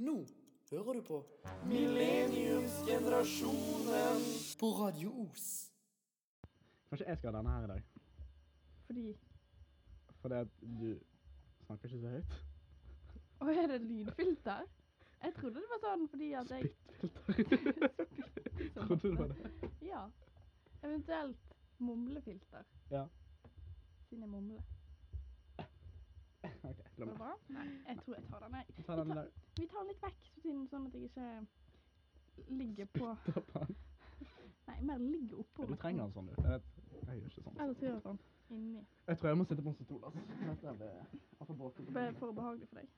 Nå hører du på Millenniumsgenerasjonen på Radio Os. Kanskje jeg skal ha denne her i dag. Fordi Fordi at du snakker ikke så høyt. Å, er det lydfilter? Jeg trodde det var sånn fordi at jeg Spyttfilter. sånn Trodde du det var det? Ja. Eventuelt mumlefilter. Ja. Siden jeg mumler. Ok, Var det det. bra? Nei, jeg tror jeg tar den, jeg. Ta den der. Vi tar den litt vekk, siden sånn at jeg ikke ligger på Spytter på den. Nei, mer ligger oppå. Du trenger den sånn, du. Jeg, vet, jeg gjør ikke sånn. Eller så gjør jeg sånn inni. Jeg tror jeg må sitte på en stol, altså. Dette er det- jeg får bråkete. Bare for behagelig for deg.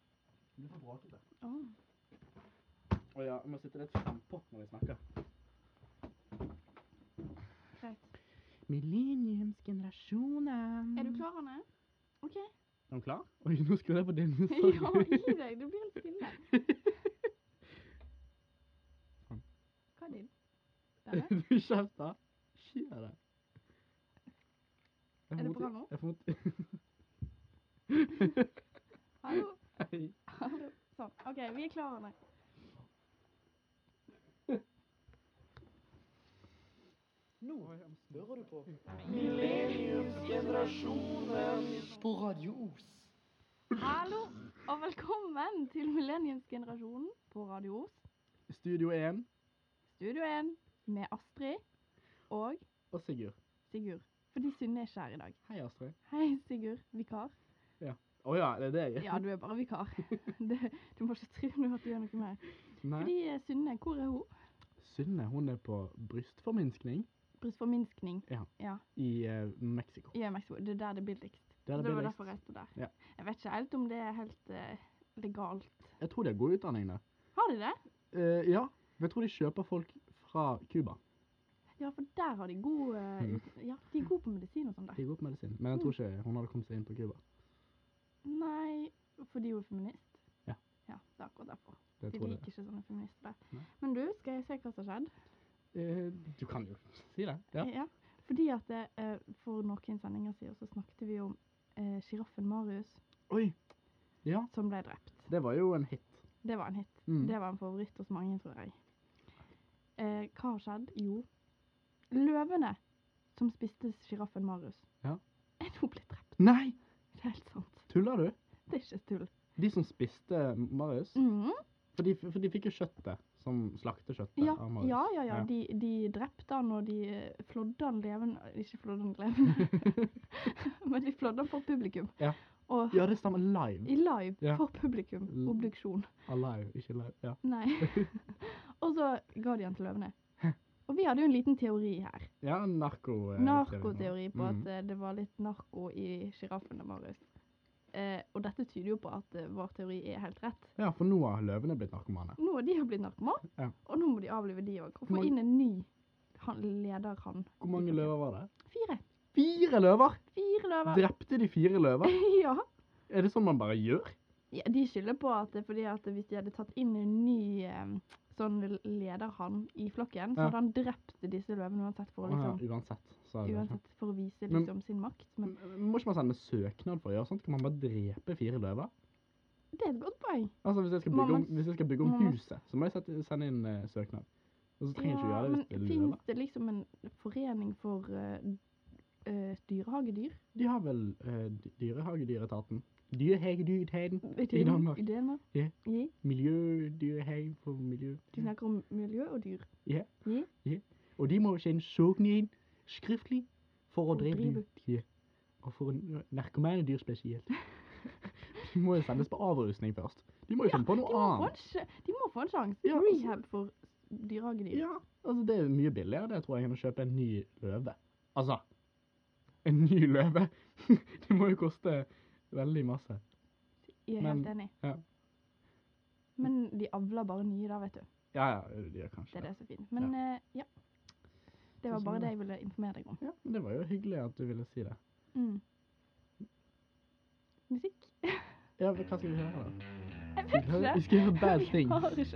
Du blir for bråkete. Åh. oh, ja, jeg må sitte litt frempå når vi snakker. Greit. Millenniumsgenerasjonen. Er du klar, Anne? OK. Er du klar? Oi, nå skulle jeg på din. Ja, gi deg. Du blir helt stille. Hva er din? Denne? Du kjefter. Skjer det? Er det bra nå? Jeg får vondt Hallo? Hei. Hallo? Sånn. OK, vi er klare, Anne. Nå hører du på Millenniumsgenerasjonen på Radio Os. Hallo, og velkommen til Millenniumsgenerasjonen på Radio Os. Studio 1 Studio 1 med Astrid og og Sigurd. Sigurd. Fordi Synne er ikke her i dag. Hei, Astrid. Hei, Sigurd. Vikar. Å ja, det er deg? Ja, du er bare vikar. Det, du må ikke tro at du gjør noe mer. Nei. Fordi eh, Synne, hvor er hun? Synne, hun er på brystforminskning Brystforminskning. Ja. ja. i uh, Mexico. I Mexico. Det er der det er billigst. Der er Så det det var derfor jeg reiste der. Ja. Jeg vet ikke helt om det er helt uh, legalt. Jeg tror de har god utdanning der. Har de det? Uh, ja, jeg tror de kjøper folk fra Cuba. Ja, for der har de god Mhm. Ja, de er gode på medisin og sånn der. De er gode på medisin. Men jeg tror ikke hun hadde kommet seg inn på Cuba. Nei, fordi hun er feminist. Ja. Ja, det er akkurat derfor. Det De liker det. ikke sånne feminister. Nei. Men du, skal jeg se hva som har skjedd? Eh, du kan jo si det. Ja. Fordi at eh, for noen sendinger siden så snakket vi om eh, Marius Oi. Ja, som ble drept. det var jo en hit. Det var en hit. Mm. Det var en favoritt hos mange, tror jeg. Eh, hva har skjedd? Jo, løvene som spiste sjiraffen Marius, Ja. er nå blitt drept. Nei! Det er helt sant. Tuller du? Det er ikke tull. De som spiste Marius, Mm. for, de, for de fikk jo kjøttet, som slaktekjøttet Ja, av Marius. ja, ja, ja. De, de drepte han, og de eh, flådde han levende Ikke flådde han levende, men de flådde han for publikum. Ja. Og Ja, det stemmer. Live. i live Ja. for publikum. Obduksjon. Alive, ikke live. Ja. Nei. og så ga de han til løvene. Og vi hadde jo en liten teori her. Ja, narko... eh, Narkoteori på Mm. at eh, det var litt narko i sjiraffene, Marius. Eh, og dette tyder jo på at eh, vår teori er helt rett. Ja, for nå har løvene blitt narkomane. Nå har de blitt narkomane, Ja. og nå må de avlive de òg. Og få mange- inn en ny han, leder, han. Hvor mange løver var det? Fire. Fire løver! Fire løver. Drepte de fire løver? ja. Er det sånn man bare gjør? ja. De skylder på at det fordi at hvis de hadde tatt inn en ny eh, sånn leder han i flokken, så Ja. hadde han drept disse løvene uansett for å liksom Ja, uansett. Uansett for å vise Men- liksom sin makt. Men Men Må ikke man sende søknad for å gjøre sånt? Kan man bare drepe fire løver? det er et godt poeng. Altså Hvis jeg skal bygge om, hvis jeg skal bygge om man- huset, så må jeg sette, sende inn uh, søknad. Og så trenger jeg ikke Ja, gjøre det men hvis det er fins det liksom en forening for uh, dyrehagdyr? De har vel uh, Dyrehagedyretaten. Dyrehagedyretaten Vet du i det? Danmark. I Danmark? Ja. Ja. Miljødyrehage for miljø. Du snakker om miljø og dyr. Ja. Ja. Og de må sende søknad inn skriftlig for å drive. dyr. Ja. Og for n- narkomane dyr spesielt. de må jo sendes på avrusning først. De må jo finne på noe annet. de må få en sjanse. Ja, altså- Rehab for dyrehagdyr. Ja, altså det er mye billigere det tror jeg enn å kjøpe en ny løve. Altså, en ny løve. det må jo koste veldig masse. Jeg er helt enig. Ja, Men de avler bare nye da, vet du. ja, ja de gjør Det kanskje er det. det som er fint. Men eh, ja. Det var bare det. det jeg ville informere deg om. Ja, men det var jo hyggelig at du ville si det. Mm. Musikk? Ja, men hva skal vi høre da? Jeg vet ikke. vi skal høre Bad Things.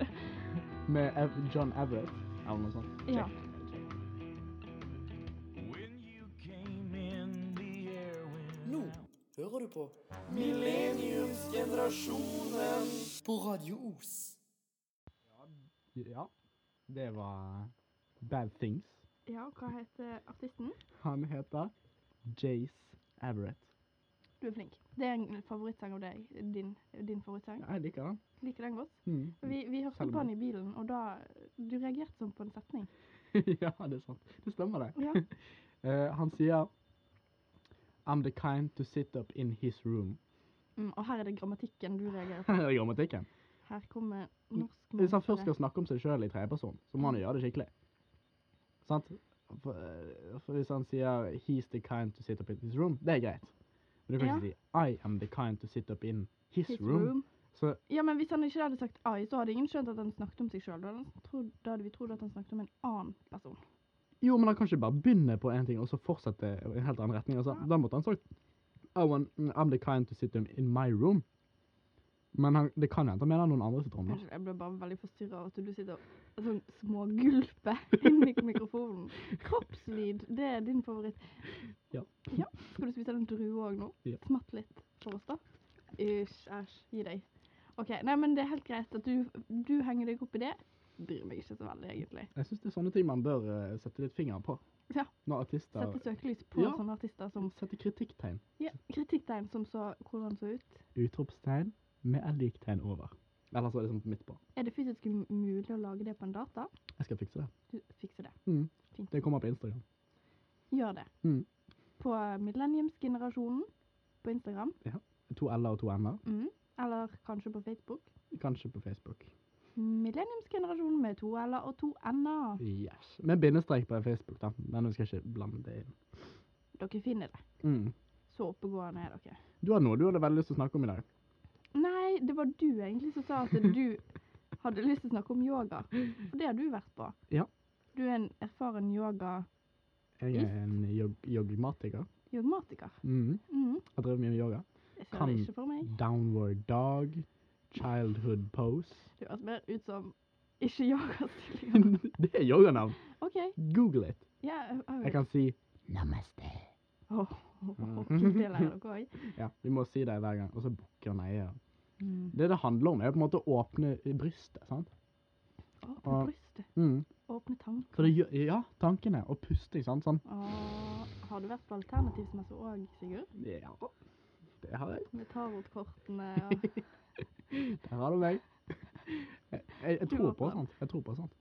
Med John Everett, eller noe sånt. Ja. Hører du på Millenniumsgenerasjonen på Radio Os. Ja. Det var Bad Things. Ja, hva heter artisten? Han heter Jace Everett. Du er flink. Det er en favorittsang av deg. Din, din favorittsang. Ja, jeg liker den. Liker den godt. Mm. Vi, vi hørte på den i bilen, og da Du reagerte sånn på en setning. ja, det er sant. Det stemmer det. Ja. uh, han sier I'm the kind to sit up in his room. Mm, og her er det grammatikken du reagerer på. Her er grammatikken. Her kommer norsk Hvis han først skal snakke om seg sjøl i tredjeperson, så må han jo gjøre det skikkelig. Sant? For, eh, for hvis han sier 'he's the kind to sit up in his room', det er greit. Men du kan Ja. ikke si 'I am the kind to sit up in his, His room'. room. Så Ja, men hvis han ikke hadde sagt 'I', så hadde ingen skjønt at han snakket om seg sjøl. Da, da hadde vi trodd at han snakket om en annen person. Jo, men han kan ikke bare begynne på en ting og så fortsette i en helt annen retning. Altså, Da måtte han sagt I want, I'm the kind to sit in my room. Men han, det kan hende han mener noen andre sitt rom. jeg ble bare veldig forstyrra av at du sitter og sånn smågulper inn i mikrofonen. Kroppslyd, det er din favoritt. Ja. ja. Skal du spise den drue òg nå? Ja. Smatt litt for oss, da. Æsj, æsj. Gi deg. OK. Nei, men det er helt greit at du, du henger deg opp i det. Bryr meg ikke så veldig, egentlig. Jeg syns det er sånne ting man bør uh, sette litt fingeren på. Ja. Når artister Sette søkelys på Ja. sånne artister som Sette kritikktegn. ja, Kritikktegn som så hvordan så ut. Utropstegn med et liktegn over. Eller så det sånn midt på. Er det fysisk mulig å lage det på en data? Jeg skal fikse det. Du fikser det. Mm. Fint. Det kommer på Instagram. Gjør det. Mm. På millenniumsgenerasjonen på Instagram. Ja. To l-er og to m-er. Mm. Eller kanskje på Facebook. Kanskje på Facebook. Millenniumsgenerasjonen med to l-er og to n-er. Yes. Med bindestrek på Facebook, da. Men vi skal ikke blande det inn. Dere finner det. Mm. Så oppegående er dere. Du har noe du hadde veldig lyst til å snakke om i dag. Nei, det var du egentlig som sa at du hadde lyst til å snakke om yoga. For det har du vært på. Ja. Du er en erfaren yoga Jeg er en yog yogmatiker. yogmatiker. Mm. Mm. Jeg driver mye med yoga. Jeg ser Kan- ikke for meg. Downward dog. Childhood pose. Det høres mer ut som ikke yogastillinger. det er yoganavn. OK. Google it. Ja, jeg, jeg, kan si namaste. Åh, det lærer dere òg. Ja, vi må si det hver gang. Og så bukker han neier. Mm. Det det handler om, er på en måte å åpne brystet. sant? Åpne Og- brystet. Mm. Åpne tankene? Gjør, ja, tankene og pusting. sant? Sånn. Har du vært på alternativsmesse òg, Sigurd? Ja, det har jeg. Med tarotkortene og Der har du meg. Jeg, jeg, jeg tror på sånt. Jeg tror på sånt.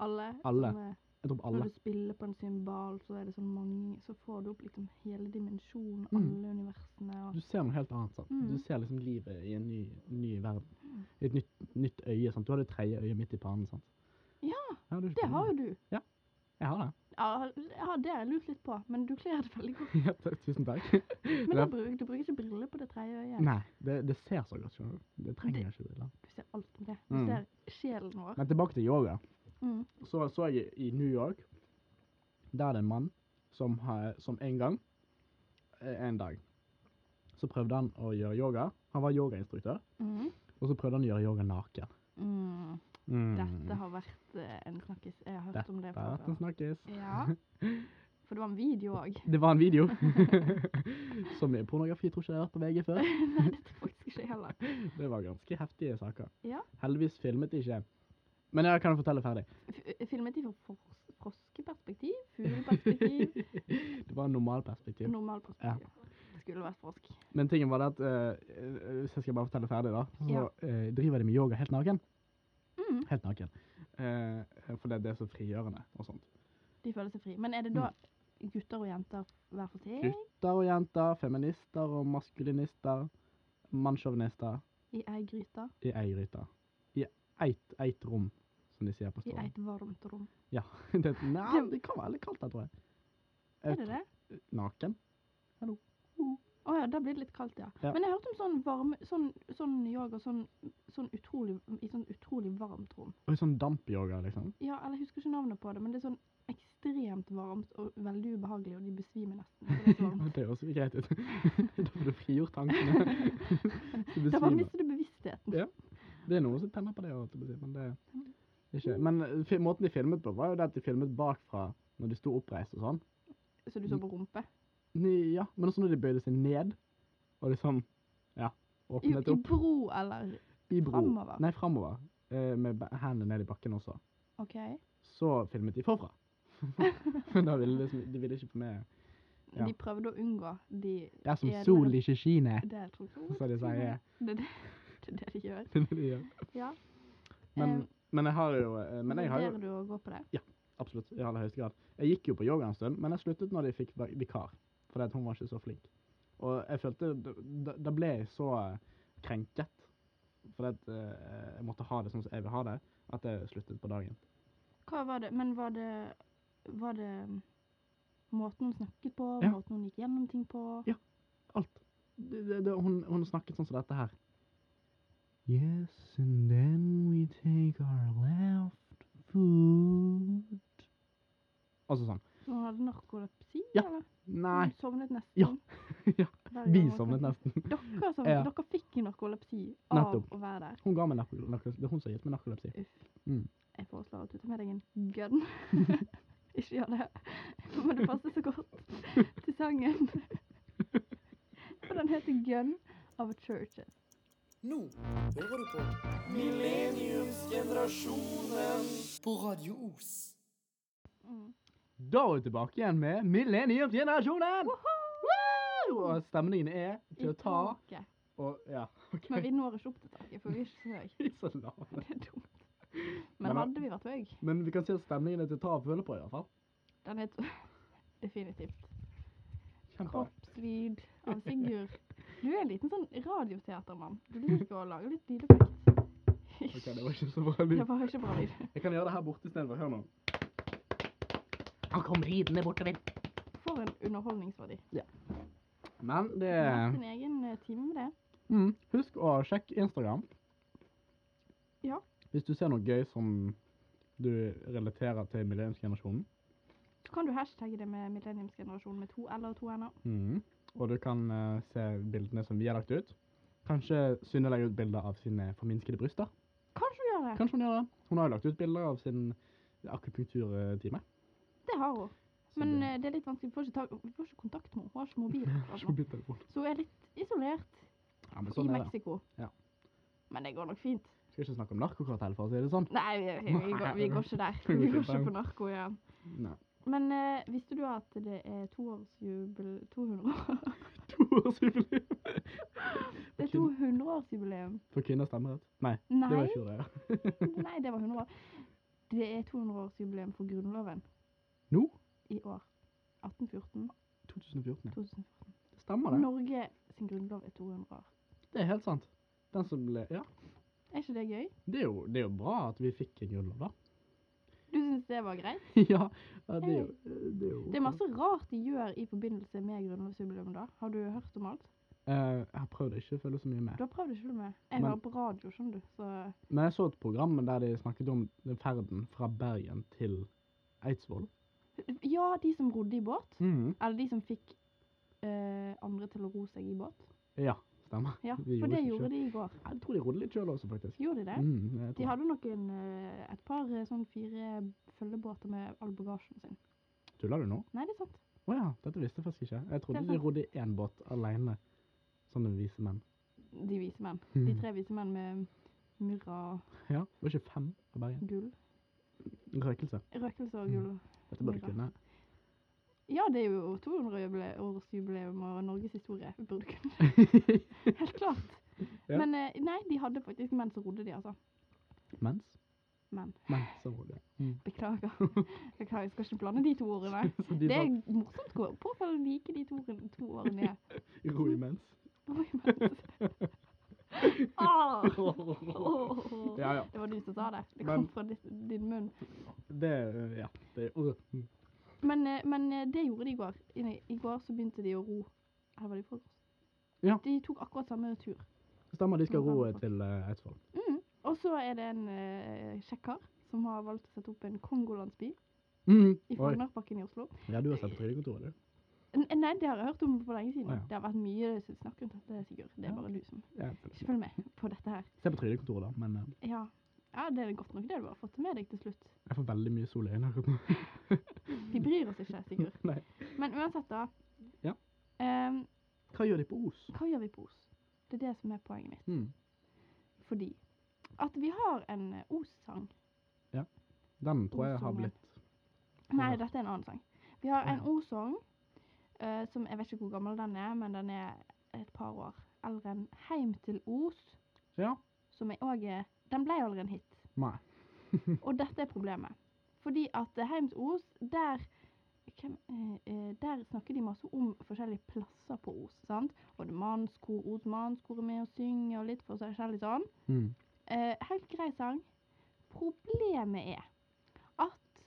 alle. Alle. Er, Jeg tror på når du spiller på en symbal, så er det sånn mange Så får du opp liksom hele dimensjonen, Mm. alle universene og Du ser noe helt annet. sant? Mm. Du ser liksom livet i en ny, ny verden. I et nytt, nytt øye. sant? Du har det tredje øyet midt i panen, sant? Ja, Ja, du, det har jo du. Jeg har det. Ja, ja, det har jeg lurt litt på, men du kler det veldig godt. Ja, tusen takk. Men Ja. du bruker, du bruker ikke briller på det tredje øyet. Nei, det, det ser så godt, ut. Det trenger ikke briller. Du ser alt med det. Du Mm. ser sjelen vår. Men tilbake til yoga. Mm. Så så jeg i New York, der er det en mann som, har, som en gang, eh, en dag, så prøvde han å gjøre yoga. Han var yogainstruktør, Mm. og så prøvde han å gjøre yoga naken. Mm. Mm. Dette har vært eh, en snakkis. Jeg har hørt Dette om det har vært en snakkis. Ja. For det var en video òg. Det var en video. så mye pornografi tror ikke jeg har vært på VG før. Nei, det tror faktisk ikke heller. Det var ganske heftige saker. Ja. Heldigvis filmet de ikke. Men jeg kan fortelle ferdig. F filmet de fra fros- froskeperspektiv? Fugleperspektiv? Det var en normalperspektiv. Ja. Det skulle vært frosk. Men tingen var det at, eh, eh, hvis jeg skal bare fortelle ferdig da, så Ja. eh, driver de med yoga helt naken. Mm. Helt naken. Eh, for det, det er så frigjørende og sånt. De føler seg fri. Men er det da gutter og jenter hver for seg? Gutter og jenter, feminister og maskulinister, mannssjåvinister I ei gryte? i ei gryte. I eit, eit rom, som de sier på I eit varmt rom? det, nei, det kan være litt kaldt der, tror jeg. Er det det? Naken. Å ja, da blir det litt kaldt, ja. Ja. Men jeg hørte hørt om sånn varme Sånn, sånn yoga sånn, sånn utrolig, i sånn utrolig varmt rom. Og sånn dampyoga, liksom. Ja, eller jeg husker ikke navnet på det, men det er sånn ekstremt varmt og veldig ubehagelig, og de besvimer nesten. Det høres jo greit ut. da får du frigjort tankene. Du Da bare mister du bevisstheten. Ja. Det er noen som tenner på det, men det ikke Men eh, måten de filmet på, var jo det at de filmet bakfra når de sto oppreist og sånn. Så du så på rumpe? Ja, men også når de bøyde seg ned og liksom Ja, åpnet I opp I bro eller i bro. framover? Nei, framover. eh, med hendene ned i bakken også. OK. Så filmet de forfra. da ville de, liksom, de ville ikke få med Ja. De prøvde å unngå de er som sol Det tror jeg så de sier. Det er det, det, det de gjør. Det er det de gjør. Ja. Men, Eh, men jeg har jo eh, Men jeg har jo Vurderer du å gå på det? Ja, Absolutt, i aller høyeste grad. Jeg gikk jo på yoga en stund, men jeg sluttet når de fikk vi- vikar. Fordi at hun var ikke så flink. Og jeg følte Da, da ble jeg så eh, krenket. Fordi at eh, jeg måtte ha det sånn som jeg vil ha det, at jeg sluttet på dagen. Hva var det? Men var det Var det mm, måten hun snakket på? Ja. Måten hun gikk gjennom ting på? Ja. Alt. Det, det, det, hun, hun snakket sånn som dette her. Yes, and then we take our left foot Altså sånn. Så hun hadde narkolepsi? Ja. Eller? Nei. Hun sovnet nesten? Ja. ja. Vi nesten. Dere, som, Ja. dere fikk narkolepsi av Nettopp. å være der. Hun ga meg narko- narkolepsi. Det er hun som har gitt meg narkolepsi. Uff. Mm. Jeg foreslår at du tar med deg en gun. Ikke gjør det. Men det passer så godt til sangen. For den heter Gun of Churches. Nå hører du på Millenniumsgenerasjonen på Radio Os. Mm. Da er vi tilbake igjen med Millenniumsgenerasjonen! Og stemningen er til å ta og Ja, okay. Men vi når ikke opp til taket, for vi er ikke så høye. Så lave. Det er dumt. Men Men hadde vi vært høye, Men vi kan si at stemningen er til å ta og føle på, i hvert fall. den er definitivt Kjempe. kroppslyd av Sigurd. Du er en liten sånn radioteatermann. Du liker å lage litt lydeffekt. OK, det var ikke så bra lyd. Det var ikke bra lyd. Jeg kan gjøre det her borte istedenfor. Hør nå. Han kom ridende bortover. For en underholdningsverdi. Men det er Sin egen eh, time med det. mm, Husk å sjekke Instagram. Ja. Hvis du ser noe gøy som du relaterer til millenniumsgenerasjonen. Så kan du hashtagge det med millenniumsgenerasjonen med to L og to N-er. Mm. Og du kan uh, se bildene som vi har lagt ut. Kanskje Synne legger ut bilder av sine forminskede bryster. Kanskje hun gjør det. Kanskje hun gjør det. Hun har jo lagt ut bilder av sin akupunkturtime. Det har hun. Men det- eh, det er litt vanskelig. Vi får ikke, ta, vi får ikke kontakt med henne. Hun har ikke mobil. Ikke mobiltelefon. Så hun er litt isolert Ja, i sånn det. Mexico. Ja. Men det går nok fint. Skal ikke snakke om narkokartell, for å si det sånn. Nei, vi, vi, vi, går, vi går ikke der. Vi går ikke ikke på narko igjen. Nei. Men uh, visste du at det er toårsjubel... 200 år? Toårsjubileum. Det er 200-årsjubileum. For kvinner stemmerett? Nei, Nei, det var i fjor, det. Nei, det var 100 år. Det er 200-årsjubileum for Grunnloven Nå? i år. 1814. 2014, 2014. Det stemmer det. Norge sin grunnlov er 200 år. Det er helt sant. Den som ble Ja. Er ikke det gøy? Det er jo, det er jo bra at vi fikk en grunnlov, da. Du syns det var greit? ja, det er jo Det er, jo, Det er masse rart de gjør i forbindelse med grunnlovsjubileum da. Har du hørt om alt? Uh, jeg har prøvd å ikke følge så mye med. Du har prøvd å følge med? Jeg Men- hører på radio, skjønner du. Så Men jeg så et program der de snakket om ferden fra Bergen til Eidsvoll. Ja, de som rodde i båt. Mm. Eller de som fikk eh, andre til å ro seg i båt. Ja, stemmer. Ja, for gjorde det gjorde de i går. Jeg tror de rodde litt sjøl også, faktisk. Gjorde de det? Mm, De hadde nok en, et par eh, sånn fire følgebåter med all bagasjen sin. Tuller du nå? Nei, det er sant. Å ja, dette visste jeg faktisk ikke. Jeg trodde de rodde i én båt alene. Sånne vise menn. De vise menn. De Mhm. tre vise menn med og Ja, var ikke fem av Bergen. gull. Røkelse. Røkelse og Mm. Dette burde du kunne. Ja, det er jo 200-årsjubileum og Norges historie. Vi burde kunne. Helt klart. Ja. Men eh, nei, de hadde faktisk menn som rodde de, altså. Mens? Men Mens så rodde. Mm. beklager. Beklager, jeg skal ikke blande de to ordene. De Det er morsomt å påfallende like de to, to er. ro imens. Ro mens. Ah! Åh. Ja, ja. Det var du som sa det. Det Men- kom fra ditt, din munn. Det Ja. Det uh. Men, eh, men eh, det gjorde de i går. I, I går så begynte de å ro. Eller var det i forgårs? Ja. De tok akkurat samme tur. Stemmer, de skal ro til uh, Eidsvoll. Mm. Og så er det en uh, kjekk kar som har valgt å sette opp en kongolandsby Mm. i Oi. I Oslo. Ja, du har sett på trygdekontoret, du. Nei, det har jeg hørt om for lenge siden. Ja. Det har vært mye snakk rundt dette, Sigurd. Det er bare du som ikke følger med på dette her. Se på trygdekontoret, da. Men uh, Ja. ja, det er godt nok det du har fått med deg til slutt. jeg får veldig mye sol i øynene akkurat nå. Vi bryr oss ikke, Sigurd. Nei. Men uansett, da. Ja. Um, Hva gjør de på Os? hva gjør vi på Os? Det er det som er poenget mitt. Mm. Fordi at vi har en eh, Os-sang. Ja. Den tror jeg har blitt Nei, dette er en annen sang. Vi har en Ja. Eh, som jeg vet ikke hvor gammel den er, men den er et par år eldre enn Heim til Os, Ja. som jeg òg er Den ble aldri en hit. Nei. Og dette er problemet. Fordi at eh, Heim til Os, der hvem, eh, eh, Der snakker de masse om forskjellige plasser på Os. sant? Og det mannskor, Os mannskor er med og synger, og litt forskjellig sånn. Mm. Eh, helt grei sang. Problemet er at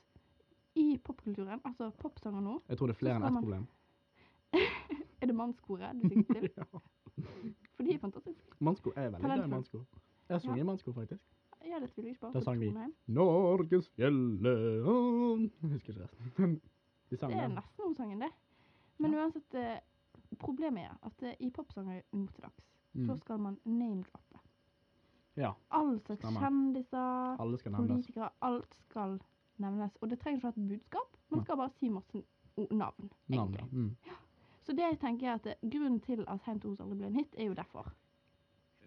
i popkulturen, altså popsanger nå, Jeg tror det er flere enn ett problem. er det mannskoret du synger til. ja. For de er fantastiske. Mannsko er veldig glad i mannsko. Jeg har sunget i mannsko, faktisk. Ja, det tviler jeg ikke på. Da sang vi. 'Norgesfjellet' Norges fjelle Jeg husker ikke resten. De sang Det er nesten noen sangen det. Men Ja. uansett, eh, problemet er at eh, i popsanger nå til dags, så Mm. skal man name-droppe. Ja. All slags kjendiser, Alle politikere, alt skal nevnes. Og det trenger ikke å være et budskap, man skal bare si masse navn, navn, Navn, egentlig. ja. Mm. Så det jeg tenker er at grunnen til at Heim til Os aldri ble en hit, er jo derfor.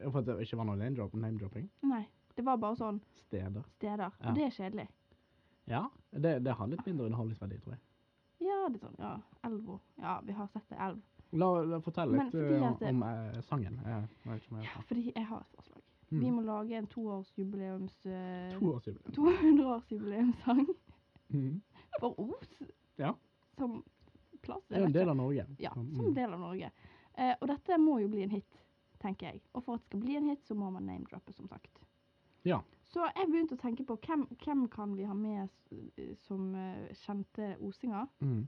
For at det ikke var noe name-drop- name-dropping. Nei, det var bare sånn Steder. steder, Ja. og det er kjedelig. Ja, det, det har litt mindre underholdningsverdi, tror jeg. Ja, det er sånn, ja, elva. Ja, vi har sett det, elv. La, la fortelle litt fordi eh, det- om eh, sangen. Jeg jeg jeg Ja, fordi jeg har et forslag. Mm. Vi må lage en toårsjubileums... Uh, Toårsjubileum. 200-årsjubileumssang Mm. for Os. Ja. Som plass. Det er en del av Norge. Ja, som en del av Norge. Eh, og dette må jo bli en hit, tenker jeg. Og for at det skal bli en hit, så må man name-droppe, som sagt. Ja. Så jeg begynte å tenke på hvem, hvem kan vi ha med eh, som eh, kjente osinger. Mm.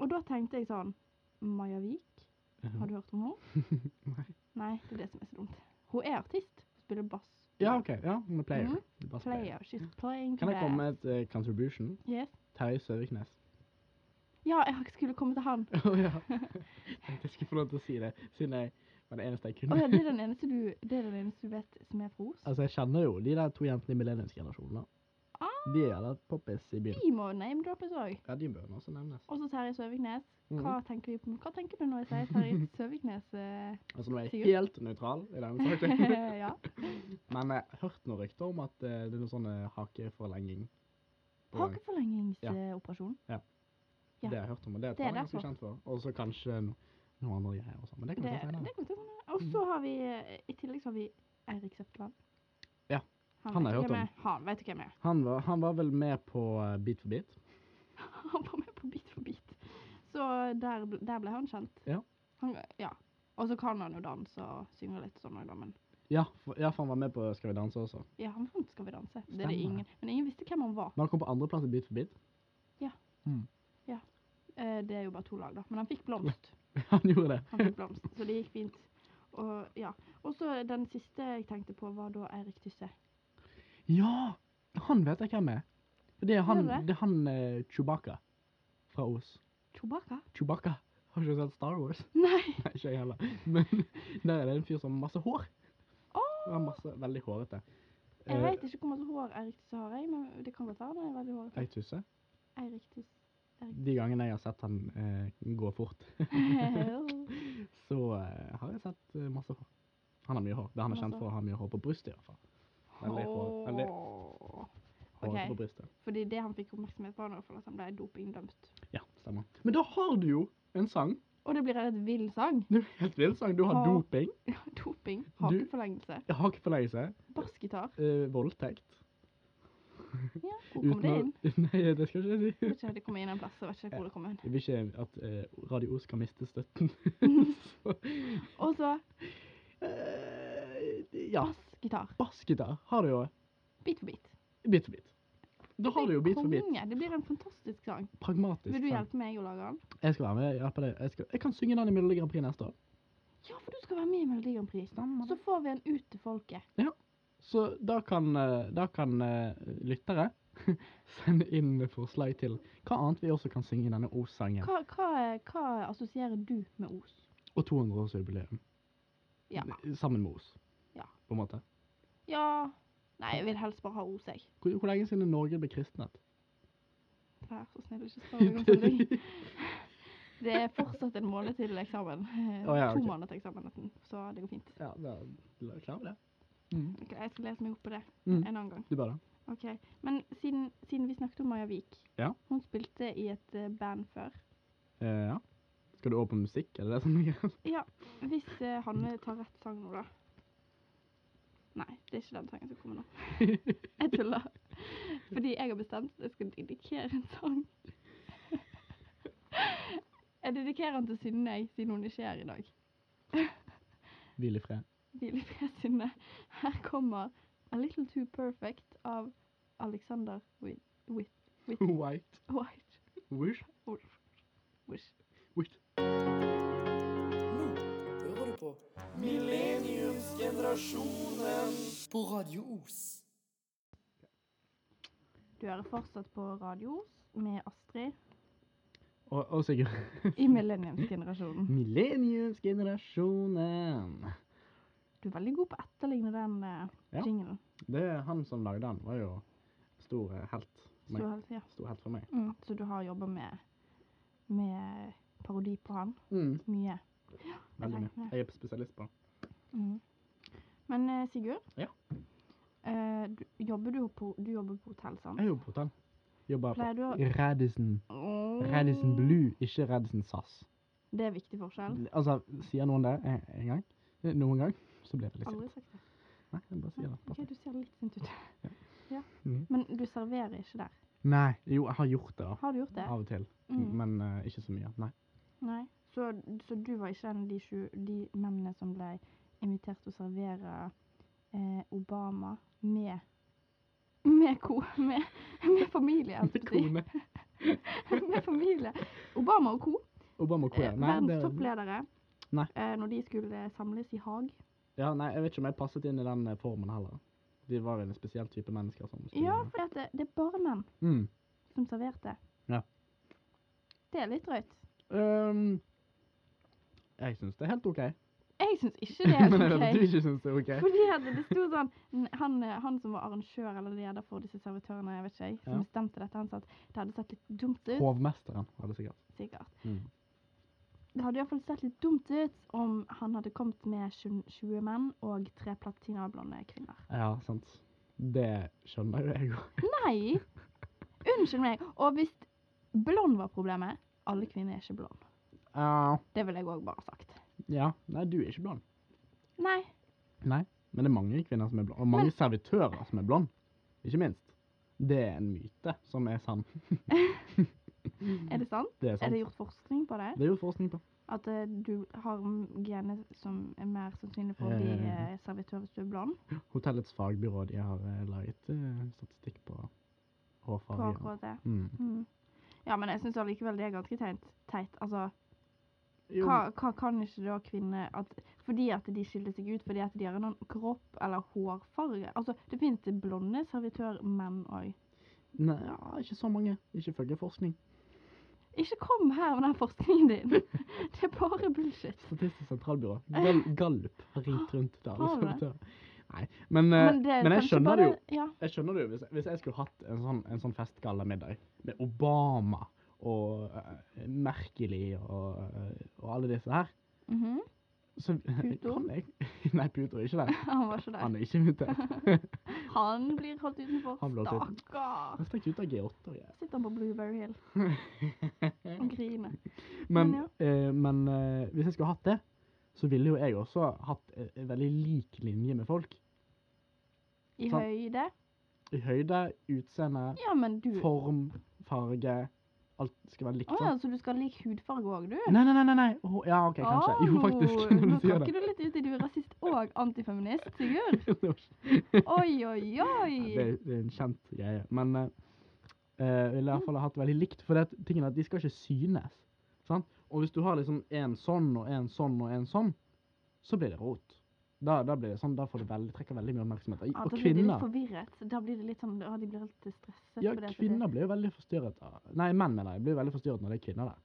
Og da tenkte jeg sånn Maja Vik, har du hørt om henne? Nei. Nei, det er det som er så dumt. Hun er artist, spiller bass. Ja, OK. Ja, hun er player. Mm. Bass Player. She's playing Kan jeg komme med et uh, contribution? Yes. Terje Søviknes. Ja, jeg skulle komme til han. Å ja. Jeg tenkte jeg skulle få lov til å si det, siden jeg var det eneste jeg Å kunne. ja, det er den eneste du, det er den eneste du vet som er fra Os? Altså, jeg kjenner jo de der to jentene i millenniumsgenerasjonen. da. Ah. De er da poppis i byen. De må name-droppes òg. Ja, de bør også nevnes. Og så Terje Søviknes. Mhm. Hva, tenker vi på, hva tenker du når jeg sier Terje Søviknes? eh? Altså, nå er jeg Sigurd? helt nøytral i denne saken. ja. Men jeg har hørt noen rykter om at eh, det er noe sånn eh, hakeforlenging. på- Hakeforlengingsoperasjon. Ja. Det har jeg hørt om, og det Det er jeg er ganske kjent for. Og så kanskje noen andre greier også. Men det Det, kan vi ta senere. være. Og så har vi I tillegg så har vi Eirik Søfteland. Ja, Han, han har jeg hørt om. Han vet du hvem er. Han var, han var vel med på eh, Beat for beat. Han var med på Bit for bit. Så der, der ble han kjent. Ja. Han, ja. Og så kan han jo danse og synge litt sånn òg, da. Men Ja, for, ja, for han var med på Skal vi danse også. ja, han vant Skal vi danse. Det er det ingen. Men ingen visste hvem han var. Men han kom på andreplass i Beat for beat. Eh, det er jo bare to lag, da. Men han fikk blomst. han gjorde det. Han fikk blomst, så det gikk fint. Og ja. Så den siste jeg tenkte på, var da Eirik Tysse. Ja! Han vet jeg hvem er. Det er han, det? det er han eh, Chewbacca fra Os. Chewbacca? Chewbacca. Har ikke du sett Star Wars? Nei! Nei, ikke jeg heller. Men der er det en fyr som har masse hår. Åh! Han har masse, veldig hårete. Jeg Eh, vet ikke hvor mye hår Eirik Tysse har, jeg, men det kan godt være han er veldig hårete. Eik Tysse? Eirik Tysse. De gangene jeg har sett han eh, gå fort, så eh, har jeg sett eh, masse hår. Han har mye hår. Det han er kjent for å ha mye hår på brystet i hvert fall. Veldig hår, veldig Ok. på brystet. Fordi det han fikk oppmerksomhet på, i at han ble dopingdømt. Ja, stemmer. Men da har du jo en sang. Og det blir en helt vill sang. Det er en helt vill sang. Du har Ha- doping, Doping, Du- hakeforlengelse, hakeforlengelse, bassgitar. eh, voldtekt. Ja, hvor kom det inn? Nei, det skal ikke jeg si. Vet ikke, det kom inn en plass, jeg vet ikke hvor det kom inn. Jeg vil ikke at eh, Radio O skal miste støtten. Så, Og så eh, ja, bassgitar. bassgitar har du jo Bit for bit. bit for bit. Da har du jo bit for bit. Det blir en fantastisk sang. Pragmatisk. Vil du hjelpe meg å lage den? Jeg skal være med. hjelpe deg. Jeg, skal, jeg kan synge den i Melodi Grand Prix neste år. Ja, for du skal være med i Melodi Grand Prix. Så får vi den ut til folket. Så da kan, eh, da kan eh, lyttere sende inn forslag til hva annet vi også kan synge i denne Os-sangen. Hva, hva, hva assosierer du med Os? Og 200-årsjubileum. Ja. Sammen med Os. Ja. På en måte. Ja Nei, jeg vil helst bare ha Os, jeg. Hvor, hvor lenge siden Norge ble kristnet? Vær så snill, ikke spør meg om sånne ting. Det er fortsatt en måned til eksamen. Oh, ja, okay. To måneder til eksamen, nesten, så det går fint. Ja, da da klarer vi det. Mm. Ok, jeg skal lese meg opp på det Mm. en annen gang. Du bare. Ok, Men siden, siden vi snakket om Maja Vik Ja. Hun spilte i et uh, band før. Eh, ja. Skal du over på musikk, er det det som er greia? Ja, hvis uh, Hanne tar rett sang nå, da. Nei, det er ikke den sangen som kommer nå. Jeg tuller. Fordi jeg har bestemt at jeg skal dedikere en sang. Jeg dedikerer den til Synne, siden hun ikke er her i dag. Hvil i fred. Hvil i fred, Synne. Her kommer A Little Too Perfect av Alexander Witt. with, Witt. White. White. Wish. Wish. Wish. Nå hører du på Millenniumsgenerasjonen på Radio Os. Du hører fortsatt på Radio med Astrid Og, og Sigurd. i millenniumsgenerasjonen. Millenniumsgenerasjonen. Du er veldig god på å etterligne den uh, Ja. jinglen. Det er han som lagde den, var jo stor eh, helt. for meg. helt- ja. Stor helt for meg. mm, så du har jobba med, med parodi på han? Mm. Mye. Veldig mye. Jeg er spesialist på det. Mm. Men eh, Sigurd? Ja. Eh, du, jobber du på, du jobber på hotell, sant? Jeg jobber på hotell. Jobber Pleier på å Radisson. Oh. Radisson Blue, ikke Radisson SAS. Det er viktig forskjell. Altså, sier noen det en, gang, eh, noen gang, så blir veldig sint. Aldri sagt det. Nei, jeg bare sier det. Ok, du ser litt sint ut. Mhm. Men du serverer ikke der. Nei, jo, jeg har gjort det da. Har du gjort det? Av og til. Mm. Men uh, ikke så mye. Nei. Nei. Så, så du var ikke en av de, de mennene som ble invitert til å servere eh, Obama med med ko... Med, med familie, jeg å. Kone. med familie. Obama og co. Obama og ko, ja. Nei, verdens toppledere. Nei. Eh, når de skulle samles i Haag. Ja, nei, jeg vet ikke om jeg passet inn i den eh, formen heller. De var en spesiell type mennesker som skulle Ja, for det, det er bare menn Mm. som serverte. Ja. Det er litt drøyt. Um, jeg syns det er helt OK. Jeg syns ikke det er Men jeg helt vet at du ikke syns det er OK. Fordi det sto sånn han, eh, han som var arrangør eller leder for disse servitørene, jeg vet ikke, som Ja. bestemte dette, han sa at det hadde sett litt dumt ut. Hovmesteren var det sikkert. Sikkert. Mm. Det hadde iallfall sett litt dumt ut om han hadde kommet med 20 20 menn og tre platinablonde kvinner. Ja, sant. Det skjønner jo jeg òg. Nei! Unnskyld meg. Og hvis blond var problemet Alle kvinner er ikke blond. Ja, Det vil jeg òg bare sagt. ja. Nei, du er ikke blond. Nei. Nei. Men det er mange kvinner som er blond. Og mange Men- servitører som er blond. Ikke minst. Det er en myte som er sann. Er det sant? Det er Er det gjort forskning på det? Det er gjort forskning på. At uh, du har gener som er mer sannsynlig for å bli Eh. eh, servitør hvis du er blond? Hotellets fagbyrå de har uh, laget uh, statistikk på På hårfarge. akkurat det. Mm. Mm. Ja, men jeg syns allikevel det er ganske teit. teit. Altså, hva, hva kan ikke da kvinner at, Fordi at de skiller seg ut fordi at de har en kropp eller hårfarge? Altså, det finnes blonde servitørmenn òg. nei, ja, ikke så mange. Ikke følge forskning. Ikke kom her med den forskningen din! Det er bare bullshit. Statistisk sentralbyrå. Gal Gallup har ringt rundt Har du. Nei, men, eh, Men, det men jeg skjønner bare, det. Ja. Jeg skjønner det jo, hvis, hvis jeg skulle hatt en sånn, en sånn festgallamiddag med Obama og uh, Merkelig og, eh, og alle disse her, mhm. Så Puto? jeg Nei, Puto er ikke der. Han var ikke der. Han er ikke invitert. Han blir holdt utenfor. Han blir Stakkar! Han stekt ut av G8 og greier. Sitter han på Blueberry Hill og griner. Men, Men eh, men eh, hvis jeg skulle hatt det, så ville jo jeg også hatt en veldig lik linje med folk. I Sant. høyde. I høyde, utseende, Ja, men du form, farge Alt skal være likt. ja, så du skal ha lik hudfarge òg, du? Nei, nei, nei. nei, Oh, ja, OK, kanskje. Jo, faktisk. Når Nå sier det. Nå tråkker du litt uti. Du er rasist og antifeminist, Sigurd. oi, Oi, oi, Ja, det, det er en kjent greie. Men uh, ville i hvert fall ha hatt veldig likt. For det, tingen er at de skal ikke synes. Sant? Og hvis du har liksom en sånn og en sånn og en sånn, så blir det rot. Da, da blir det sånn, da får det veldig, trekker veldig mye oppmerksomhet. Ja, Og da blir de litt forvirret. Da blir det litt sånn å, De blir litt stresset. ja, det- kvinner blir jo veldig forstyrret. av Nei, menn mener jeg blir veldig forstyrret når det er kvinner der.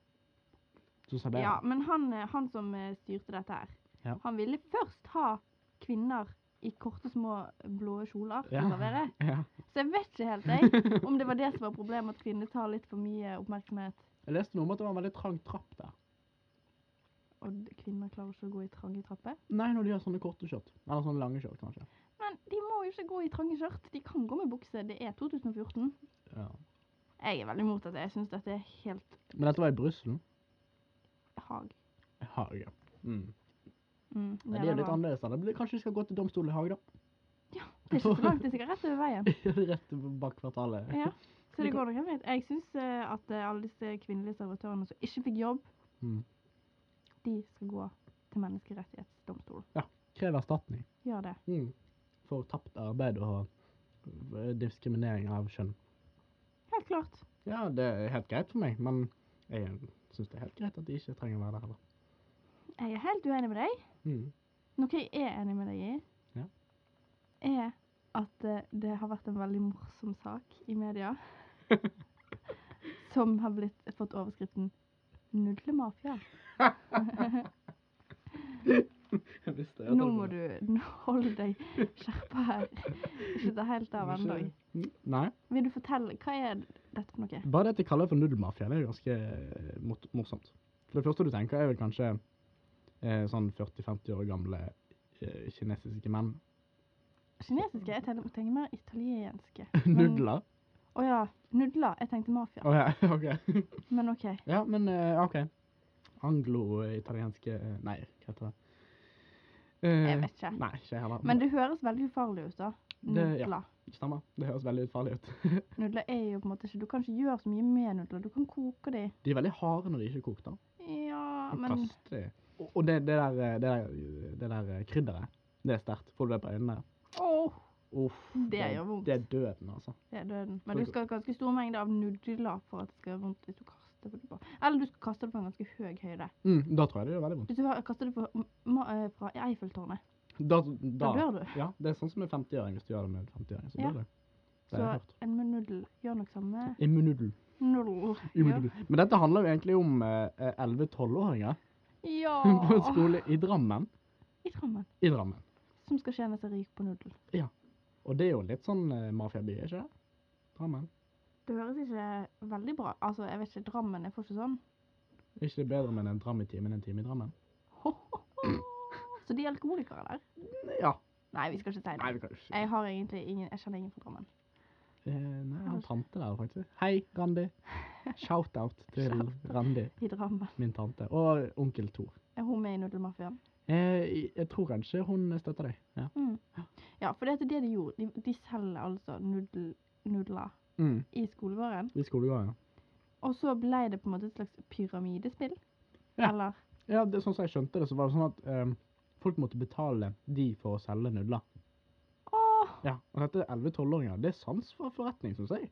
Ja, men han, eh, han som eh, styrte dette her, Ja. han ville først ha kvinner i korte, små blå kjoler Ja. Ja. Så jeg vet ikke helt, jeg, om det var det som var problemet, at kvinner tar litt for mye oppmerksomhet. Jeg leste noe om at det var en veldig trang trapp der. Og kvinner klarer ikke å gå i trange trapper. Nei, når de har sånne korte skjørt. Eller sånne lange skjørt, kanskje. Men de må jo ikke gå i trange skjørt. De kan gå med bukse. Det er 2014. Ja. Jeg er veldig imot dette. Jeg syns dette er helt Men dette var i Brussel? hag. Haag, ja. Mm. Mm, Nei, det, er jo litt annerledes. da. Kanskje vi skal gå til domstolen i Haag, da? Ja, det er ikke så langt. Det er sikkert rett over veien. Rett bak kvartalet. Ja, så det går nok helt fint. Jeg syns at eh, alle disse kvinnelige servitørene som ikke fikk jobb, Mm. De skal gå til menneskerettighetsdomstolen. Krev erstatning. Gjør det. Mm. For tapt arbeid og eh, diskriminering av kjønn. Helt klart. Ja, det er helt greit for meg, men jeg syns det er helt greit at de ikke trenger å være der heller. Jeg er helt uenig med deg. Mm. Noe jeg er enig med deg i, Ja. er at eh, det har vært en veldig morsom sak i media. som har blitt, fått overskriften 'Nudlemafia'. mafia. Nå må du holde deg skjerpa her. Ikke ta helt av ennå. Vil du fortelle, hva er dette for noe? Bare det at de kaller det for nudelmafia, det er ganske eh, morsomt. For det første du tenker, er vel kanskje eh, sånn 40-50 år gamle eh, kinesiske menn. Kinesiske? Jeg tenker mer italienske. Nudler. Å ja. Nudler. Jeg tenkte mafia. Å ja, OK. Men OK. Ja, men eh, OK. Anglo-italienske eh, Nei, hva heter det? Eh, Jeg vet ikke. Nei, ikke jeg heller. Men det høres veldig ufarlig ut, da. Det- ja. Nudler. Stemmer. Det høres veldig farlig ut. Nudler er jo på en måte ikke Du kan ikke gjøre så mye med nudler. Du kan koke de. De er veldig harde når de ikke er kokt. da. Ja, men kaste de. Og, og det, det, der, eh, det, der, det der eh, krydderet, det er sterkt. Får du det på øynene? Åh, Uff. Det gjør vondt. Det er døden, altså. det er døden. Men du skal ha ganske stor mengde av nudler for at det skal gjøre vondt hvis du kaster det på. Eller du skal kaste det på en ganske høy høyde. Mm, da tror jeg det gjør veldig vondt. Hvis du kaster det på, eh, fra Eiffeltårnet, Da, da da, dør du. ja, det er sånn som med 50-øring. Hvis du gjør det med 50-øring, så Ja. dør du. Det har jeg Så en med nudel gjør nok samme Immunudel. Nudel. Ja. Men dette handler jo egentlig om eh, 11-12-åringer ja. på en skole i Drammen. I Drammen. I Drammen. Som skal tjene seg rik på nudel. Og det er jo litt sånn uh, mafiaby, ikke det? Drammen. Det høres ikke veldig bra Altså, jeg vet ikke, Drammen er fortsatt sånn. Er ikke det bedre med en dram i timen enn en time i Drammen? Så de er alkoholikere der? Ja. Nei, vi skal ikke si det. Nei, vi kan ikke Jeg har egentlig ingen Jeg kjenner ingen fra Drammen. Eh, nei, jeg har tante der, faktisk. Hei, Randi. Shout-out til Shout-out. Randi, I Drammen. min tante. Og onkel Tor. Er hun med i Nudelmafiaen? Eh, jeg tror kanskje hun støtter deg. Ja. Mm. Ja, for det er det de gjorde. De, de selger altså nudler Mm. i skolegården. I skolegården. ja. Og så ble det på en måte et slags pyramidespill. Ja. Eller Ja, det, sånn som jeg skjønte det, så var det sånn at eh, folk måtte betale de for å selge nudler. Åh, Ja, og dette er 11-12-åringer. Det er sans for forretning, som jeg.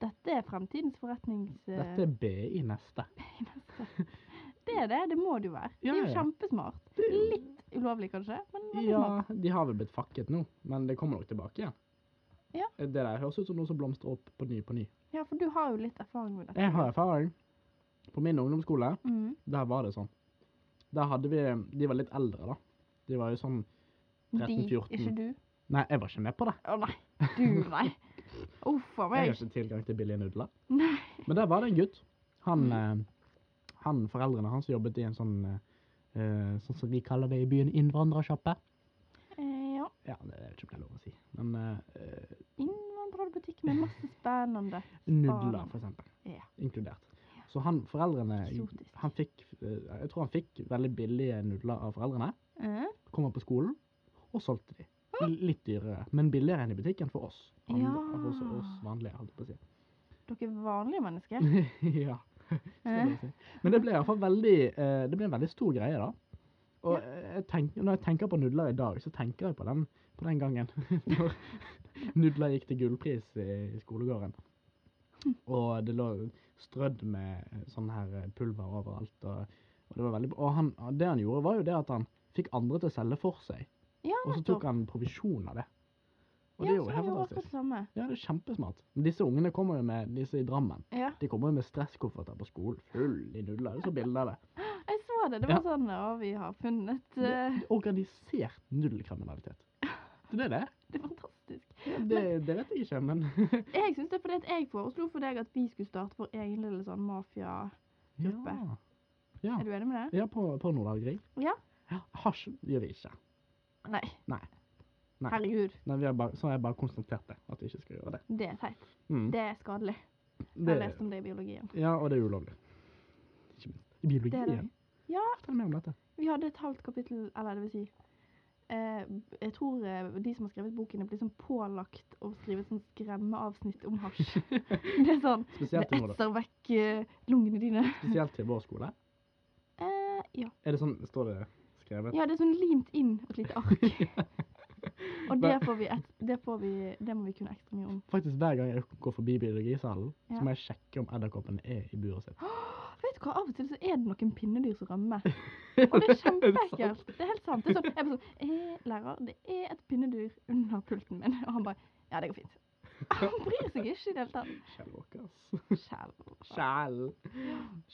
dette er fremtidens forretnings... eh, Dette er BI neste. Det er det. Det må det jo være. Ja, det er jo kjempesmart. Litt ulovlig kanskje, men veldig Ja, smart. de har vel blitt fakket nå, men det kommer nok tilbake igjen. Ja. Det der høres ut som noe som blomstrer opp på ny på ny. Ja, for du har jo litt erfaring med dette. Jeg har erfaring. På min ungdomsskole, Mm. der var det sånn. Der hadde vi De var litt eldre, da. De var jo sånn De, 13-14. ikke du. Nei, jeg var ikke med på det. Å nei. Du, nei. Uff a Jeg har ikke tilgang til billige nudler. Nei. Men der var det en gutt. Han, Mm. eh, han foreldrene hans jobbet i en sånn eh, eh, Sånn som vi kaller det i byen, innvandrersjappe. Eh, ja. Ja, det er ikke om det er lov å si. Men Innvandrerbutikk med masse spennende. nudler, for eksempel. Ja. Inkludert. Så han foreldrene han fikk, Jeg tror han fikk veldig billige nudler av foreldrene. Eh? Kom han på skolen og solgte de. Litt dyrere, men billigere enn i butikken for oss. Andre, Ja. For oss, oss vanlige, holdt jeg på å si. Dere vanlige mennesker. ja. si. Men det ble iallfall veldig eh, Det ble en veldig stor greie, da. Og jeg tenker, når jeg tenker på nudler i dag, så tenker jeg på den, på den gangen når nudler gikk til gullpris i, i skolegården. Og det lå strødd med sånn her pulver overalt. Og, og, det, var veldig, og han, det han gjorde, var jo det at han fikk andre til å selge for seg. Ja, Og så tok han provisjon av det. Og det er jo helt fantastisk. Ja, det er kjempesmart. Men disse ungene kommer jo med disse i Drammen. Ja, De kommer jo med stresskofferter på skolen, full i nudler. Er så bilde av det. jeg så det. Det var sånn Å, vi har funnet uh... Organisert nudelkriminalitet. Det er det. Det er fantastisk. Det, det vet jeg ikke, men Jeg syns det er fordi at jeg foreslo for deg at vi skulle starte vår egen lille sånn mafia. Gruppe. Ja. Ja, Er du enig med det? ja på, på Nordahl Grieg. Ja. Ja, hasj gjør vi ikke. Nei. Nei. Nei. Herregud, Nei, vi har bare, så har jeg bare konstatert det, at vi ikke skal gjøre det. det er teit. Mm. Det er skadelig. Jeg har lest om det i biologien. ja, og det er ulovlig. Ikke minst. I Det er det. biologien? Ja. Fortell mer om dette. Vi hadde et halvt kapittel, eller det vil si eh, Jeg tror eh, de som har skrevet boken, blitt sånn pålagt å skrive et sånn skremmeavsnitt om hasj. det er sånn Spesielt Det etser vekk eh, lungene dine. spesielt til vår skole. Eh, ja. Er det sånn, står det skrevet? ja, det er sånn limt inn et lite ark. Og det får vi, et, det får vi Det må vi kunne ekstra mye om. Faktisk hver gang jeg går forbi biologisalen, Ja. så må jeg sjekke om edderkoppen er i buret sitt. Vet du hva, Av og til så er det noen pinnedyr som rømmer. Og det er kjempeekkelt. Det er helt sant. Det er sånn, jeg bare sånn eh, Lærer, det er et pinnedyr under pulten min. Og han bare Ja, det går fint. Han bryr seg ikke i det hele tatt. Kjell Åke, ass. Kjell. Kjell.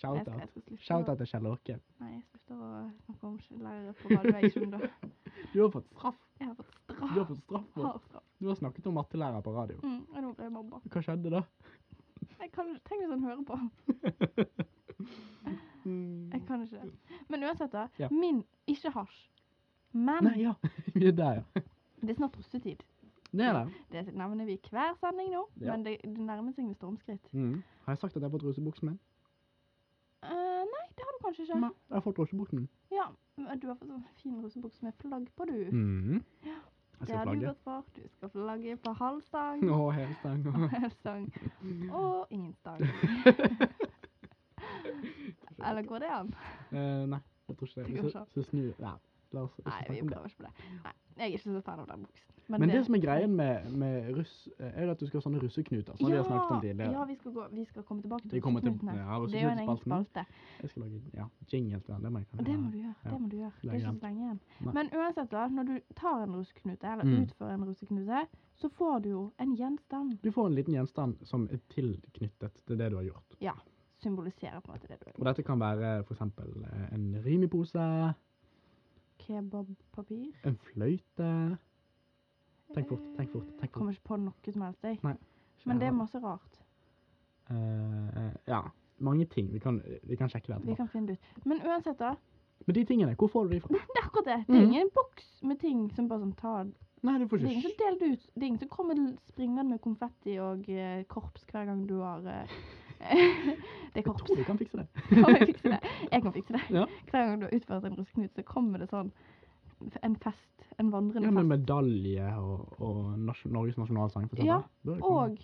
Shout-out. til Kjell Åke. Nei, jeg slutter å snakke om lærere på radio. da. Du har fått straff. Jeg har fått Du har fått straff. Har straff. Du har snakket om mattelærer på radio. Mm, og nå ble jeg mobba. Hva skjedde da? Jeg kan ikke Tenk hvis han hører på. Jeg kan ikke det. Men uansett, da. Ja. Min ikke hasj. Men Nei, ja. Vi er der, ja. det er snart russetid. Det er det. Det nevner vi i hver sending nå, Ja. men det, det nærmer seg med stormskritt. Mm. Har jeg sagt at jeg har fått rusebuksen min? Uh, nei, det har du kanskje ikke. Nei, jeg har fått rusebuksen min. Ja, men du har fått sånn fin rusebukse med flagg på, du. Mm. Ja. Jeg Det skal har du flagge. gått for. Du skal flagge på halvstang, Å, helstang. og hælstang og ingen stang. Eller går det an? Uh, nei, jeg tror ikke det. Det Så, så snu Ja, la oss ikke Nei, snakke om det. det. Nei, jeg er ikke så fan av den buksen. Men det som er greien med, med russ, eh, er at du skal ha sånne russeknuter, som vi har snakket om tidligere. Ja, vi skal, gå, vi skal komme tilbake til russeknutene. ja, det er jo en egen spalte. Jeg skal lage ja, jingle til den. Det må jeg kan. det må du gjøre. Ja. det må du gjøre. Det er ikke så lenge igjen. Nei. Men uansett, da, når du tar en russeknute, eller Mm. utfører en russeknute, så får du jo en gjenstand. Du får en liten gjenstand som er tilknyttet til det du har gjort. Ja. Symboliserer på en måte det du har gjort. Og dette kan være eh, en rimipose, Kebabpapir. en fløyte. Tenk fort, tenk fort, tenk fort. Kommer ikke på noe som helst, jeg. Nei. Men det er masse rart. Uh, ja, mange ting. Vi kan, vi kan sjekke det Vi kan finne det ut. Men uansett, da. Men de tingene, hvor får du de fra? Det er akkurat det. Det er Mhm. ingen boks med ting som bare sånn tar Nei, du får Det er ingen ikke som deler det ut. Det er ingen som kommer springende med konfetti og eh, korps hver gang du har eh, Det er korps. Jeg tror vi kan fikse det. Kan fikse det? Jeg kan fikse det. Ja. Hver gang du har utført en russeknut, så kommer det sånn en fest. En vandrende fest. Ja, med medalje og, og nasjon Norges nasjonalsang, for Ja, eksempel. Og,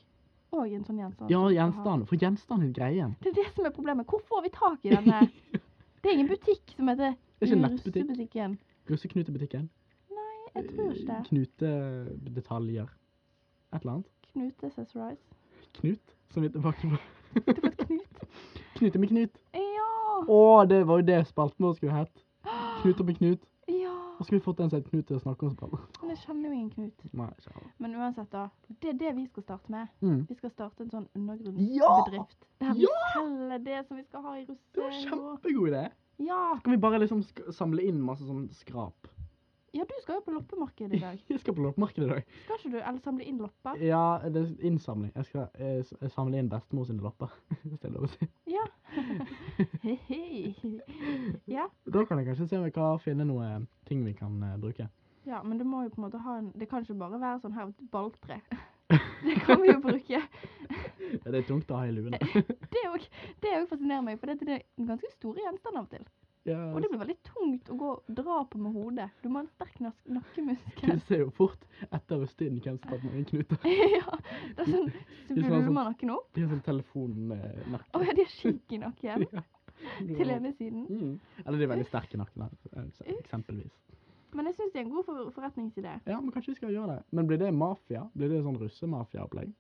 og en sånn gjenstand. Ja, gjenstand. For gjenstand er greien. Det er det som er problemet. Hvor får vi tak i denne? Det er ingen butikk som heter er. Russebutikken. Russeknutebutikken. Jeg tror ikke det. Knutedetaljer. Et eller annet. Knute says rise. Knut, som vi tilbake på. Et knut. Knute med Knut. Ja! Å, det var jo det spalten vår skulle hett. Knuter med Knut. Og skulle vi fått en som Knut til å snakke om spalten? Men jeg kjenner jo ingen Knut. Nei, ikke alle. Men uansett, da. Det er det vi skal starte med. Mm. Vi skal starte en sånn undergrunnsbedrift. Der vi Ja! selger det som vi skal ha i Det var russe... kjempegod idé. Ja! Kan vi bare liksom sk samle inn masse sånn skrap? Ja, du skal jo på loppemarked i dag. Jeg skal på loppemarked i dag. Skal ikke du? Eller samle inn lopper? Ja, det er innsamling. Jeg skal eh, samle inn bestemor sine lopper, hvis det er lov å si. Ja. Hei. ja. Da kan jeg kanskje se om jeg kan finne noe ting vi kan eh, bruke. Ja, men du må jo på en måte ha en Det kan ikke bare være sånn her balltre. Det kan vi jo bruke. Ja, det er tungt å ha i luene. Det det er fascinerer meg, for det er ganske store gjenstander av og til. Ja, Og det blir veldig tungt å gå og dra på med hodet. Du må ha en sterk nakkemuskel. du ser jo fort etter rusttiden hvem som har tatt mange knuter. ja, det er sånn Så Hvis man ulmer nakken opp. De har sånn telefonnakke. Å ja, de har skink i nakken. Ja. Til ene siden. Mm. Eller de er veldig sterke i nakken, eksempelvis. Men jeg syns det er en god for forretningsidé. Ja, men kanskje vi skal gjøre det. Men blir det mafia? Blir det sånn russemafiaopplegg?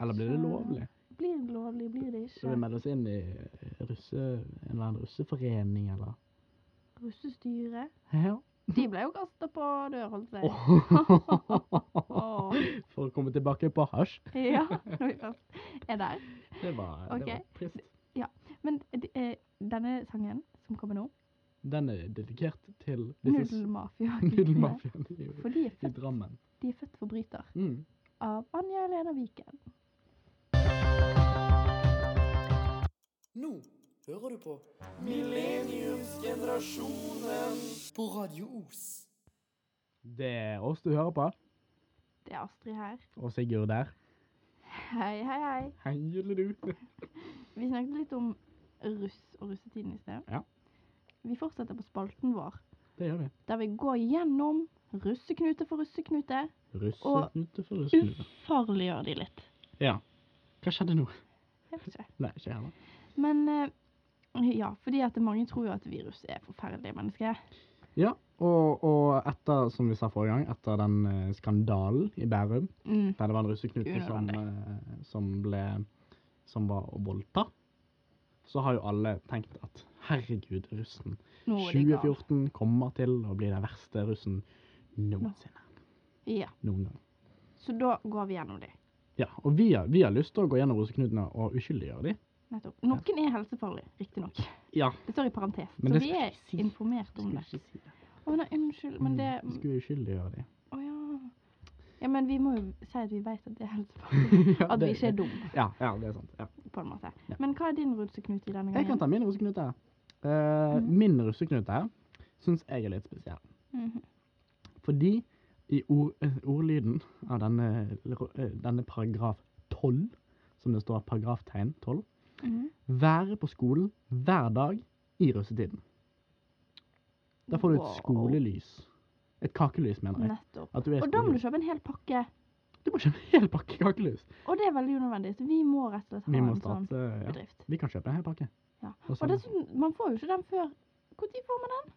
Eller blir det lovlig? Blir det lovlig, blir det ikke? Så vi melder oss inn i eh, russe, en eller annen russeforening, eller? Russestyret. Ja. De ble jo kasta på dør, holdt jeg. Åh. For å komme tilbake på hasj. Ja, når vi først er der. Det var, okay. det var trist. Men de- eh, denne sangen som kommer nå, Den er dedikert til Nudelmafiaen i, Drammen. de er født forbryter. Mm. Av Anja Helena Viken. Nå hører du på Millenniumsgenerasjonen på Radio Os. Det er oss du hører på, Det er Astrid her. og Sigurd der. Hei, hei, hei. Hei, eller du. Vi snakket litt om russ og russetiden i sted. Ja. Vi fortsetter på spalten vår, Det gjør vi. der vi går gjennom russeknute for russeknute. Russeknute for russeknute. Ufarliggjør de litt. Ja. Hva skjedde nå? Jeg vet ikke. Nei, ikke heller. Men eh, ja, fordi at mange tror jo at virus er forferdelige mennesker. Ja, og, og etter, som vi sa forrige gang, etter den eh, skandalen i Bærum, Mm. der det var en russeknute som, eh, som ble Som var å voldta, så har jo alle tenkt at herregud, russen Nå er de gal. 2014 kommer til å bli den verste russen noensinne. Ja, Noen gang. så da går vi gjennom de. Ja, og vi har, vi har lyst til å gå gjennom russeknutene og uskyldiggjøre de. Nettopp. Noen er helsefarlige, riktignok. Ja, Det står i parentes. Men så vi er si. informert om det. Skulle ikke si det. Å nei, unnskyld, men det Mm, skulle uskyldiggjøre de? Å ja. Ja, men vi må jo si at vi vet at det er helsefarlig. Ja, At vi ikke er dumme, Ja, ja, det er sant. Ja. på en måte. Ja. Men hva er din russeknute i denne Jeg kan ta min russeknute. Uh, mm. Min russeknute syns jeg er litt spesiell. Mhm. Fordi i ord, eh, ordlyden av denne, eh, denne paragraf 12, som det står paragraftegn 12, Mhm. være på skolen hver dag i russetiden. Da får du et Wow. skolelys. Et kakelys, mener jeg. Nettopp. At du er Og da må du skolelys. kjøpe en hel pakke. Du må kjøpe en hel pakke kakelys. Og det er veldig unødvendig, så vi må rett og slett ha Vi må en sånn starte ja. bedrift. Vi kan kjøpe en hel pakke. Ja. Og Og dessuten, man får jo ikke den før Når får man den?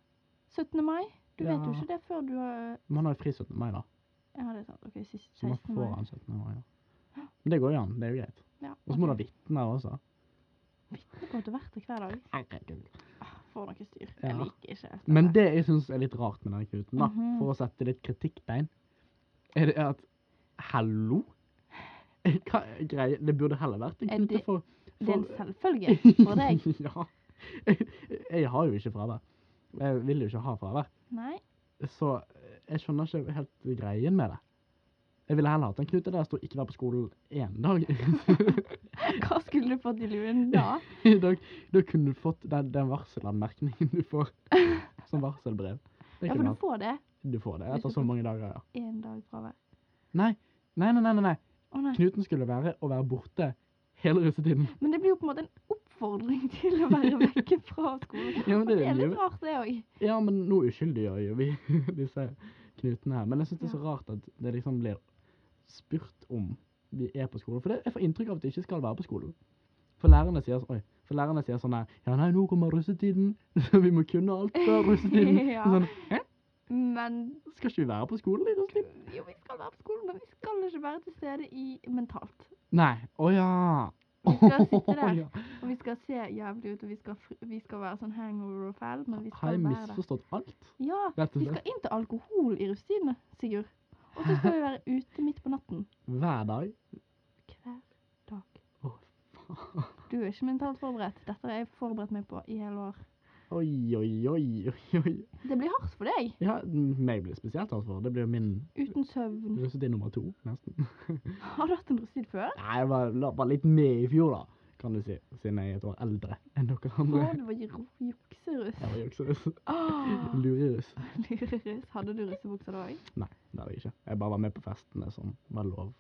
17. mai? Du vet jo Ja. ikke det før du har Man har jo fri 17. mai, da. Ja, det er sant. OK, sist Så man 16. får den 17. mai, ja. Men det går jo an. Det er jo greit. Ja, Og så må du ok. ha vitner også. Det går til hvert hver dag. Herregud. Får noe styr. Ja. Jeg liker ikke dette. Men det jeg syns er litt rart med denne knuten, da, Mhm. for å sette litt kritikktegn, er det at Hallo? Hva greie. Det burde heller vært en knute det- for, Det er en for selvfølge for deg. ja. Jeg, jeg har jo ikke fravær. Jeg vil jo ikke ha fravær. Nei. Så jeg skjønner ikke helt greien med det. Jeg ville heller hatt en knute der det står 'ikke vær på skolen' én dag. Hva skulle du fått i luen da? da, da kunne du fått den, den varselanmerkningen du får som varselbrev. Ja, for du får det Du får det etter så mange dager, ja. én dag fra hver? nei, nei, nei. nei, nei. Å nei. Knuten skulle være å være borte hele russetiden. Men det blir jo på en måte en oppfordring til å være vekke fra skolen. Ja, men det det er litt rart, det òg. Ja, men nå uskyldiggjør jo vi disse knutene her. Men jeg syns det er så rart at det liksom blir spurt om vi er på skolen. For det, jeg får inntrykk av at de ikke skal være på skolen. For lærerne sier, oi, for lærerne sier sånn her Ja, nei, nå kommer russetiden, så vi må kunne alt før russetiden. Ja. Sånn, Hæ? Men Skal ikke vi være på skolen Liksom? Jo, vi skal være på skolen, men vi skal ikke være til stede i mentalt. Nei. Å ja. Vi skal sitte der. ja. Og vi skal se jævlig ut, og vi skal, vi skal være sånn hangover og fæl, men vi Har skal jeg være der. misforstått alt? Ja, vi skal inn til alkohol i russetiden, Sigurd. Og så skal vi være ute midt på natten. Hver dag? Hver dag. Å, faen. Du er ikke mentalt forberedt. Dette har jeg forberedt meg på i hele år. Oi, oi, oi, oi. Det blir hardt for deg. Ja, meg blir spesielt hardt for. Det blir min Uten søvn. russetid nummer to, nesten. Har du hatt en russetid før? Nei, jeg var, var litt med i fjor, da, kan du si. Siden jeg er et år eldre enn dere Å, andre. du var jukseruss. jukserus. Jeg var jukserus. Oh. Lureruss. Lureruss. Hadde du russebukser da òg? Nei, det hadde jeg ikke. Jeg bare var med på festene som var lov.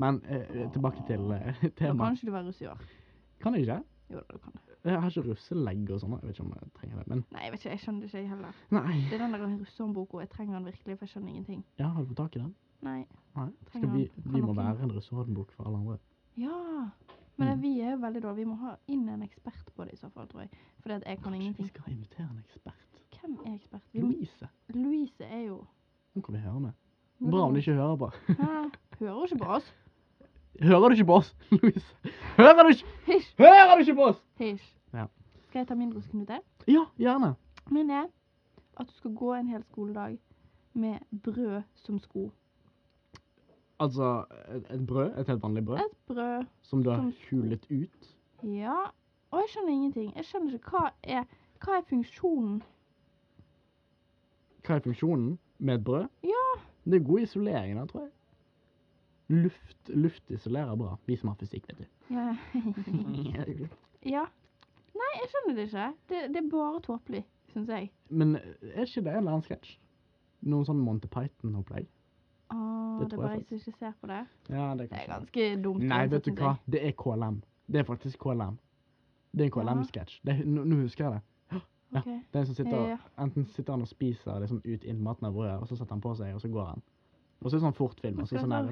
Men eh, tilbake til eh, temaet. kan ikke du være russ i år. Kan jeg ikke? Jo da, du kan det. Jeg har ikke russelegg og sånn. Jeg vet ikke om jeg trenger det, men Nei, jeg vet ikke, jeg skjønner det ikke jeg heller. nei. Det er den der russehåndboka, jeg trenger den virkelig, for jeg skjønner ingenting. Ja, har du fått tak i den? Nei. Nei. Skal vi, vi må være en russehåndbok for alle andre. Ja. Men Mm. vi er jo veldig dårlige. Vi må ha inn en ekspert på det i så fall, tror jeg. Fordi at jeg kan Kanskje vi skal invitere en ekspert? Hvem er ekspert? Vi må, Louise. Louise er jo Hun kan vi høre med. Bra om de ikke hører på. Hæ? Hører hun ikke på oss? Hører du ikke på oss, Louise? Hører du ikke, Hysj! hører du ikke på oss? Hysj. Ja. Skal jeg ta min russeknute? Ja, gjerne. Min er at du skal gå en hel skoledag med brød som sko. Altså, et, et brød, et helt vanlig brød, Et brød som du har som hulet ut. Ja. Og jeg skjønner ingenting. Jeg skjønner ikke hva er Hva er funksjonen? Hva er funksjonen med et brød? Ja. Det er god isolering der, tror jeg. Luft, luft isolerer bra. Vi som har fysikk, vet du. Ja. ja. Nei, jeg skjønner det ikke. Det, det er bare tåpelig, syns jeg. Men er ikke det en eller annen sketsj? noe sånn Monty Python-opplegg. Åh, Det det er bare jeg som ikke ser på det. Ja, det Det er ganske dumt. Nei, vet du hva? Det er KLM. Det er faktisk KLM. Det er en KLM-sketsj. Nå nå husker jeg det. Ja. okay. Det er en som sitter Ja. enten sitter han og spiser liksom ut innmaten av brødet, og så setter han på seg, og så går han. Og så er det sånn fortfilm. Skal sånn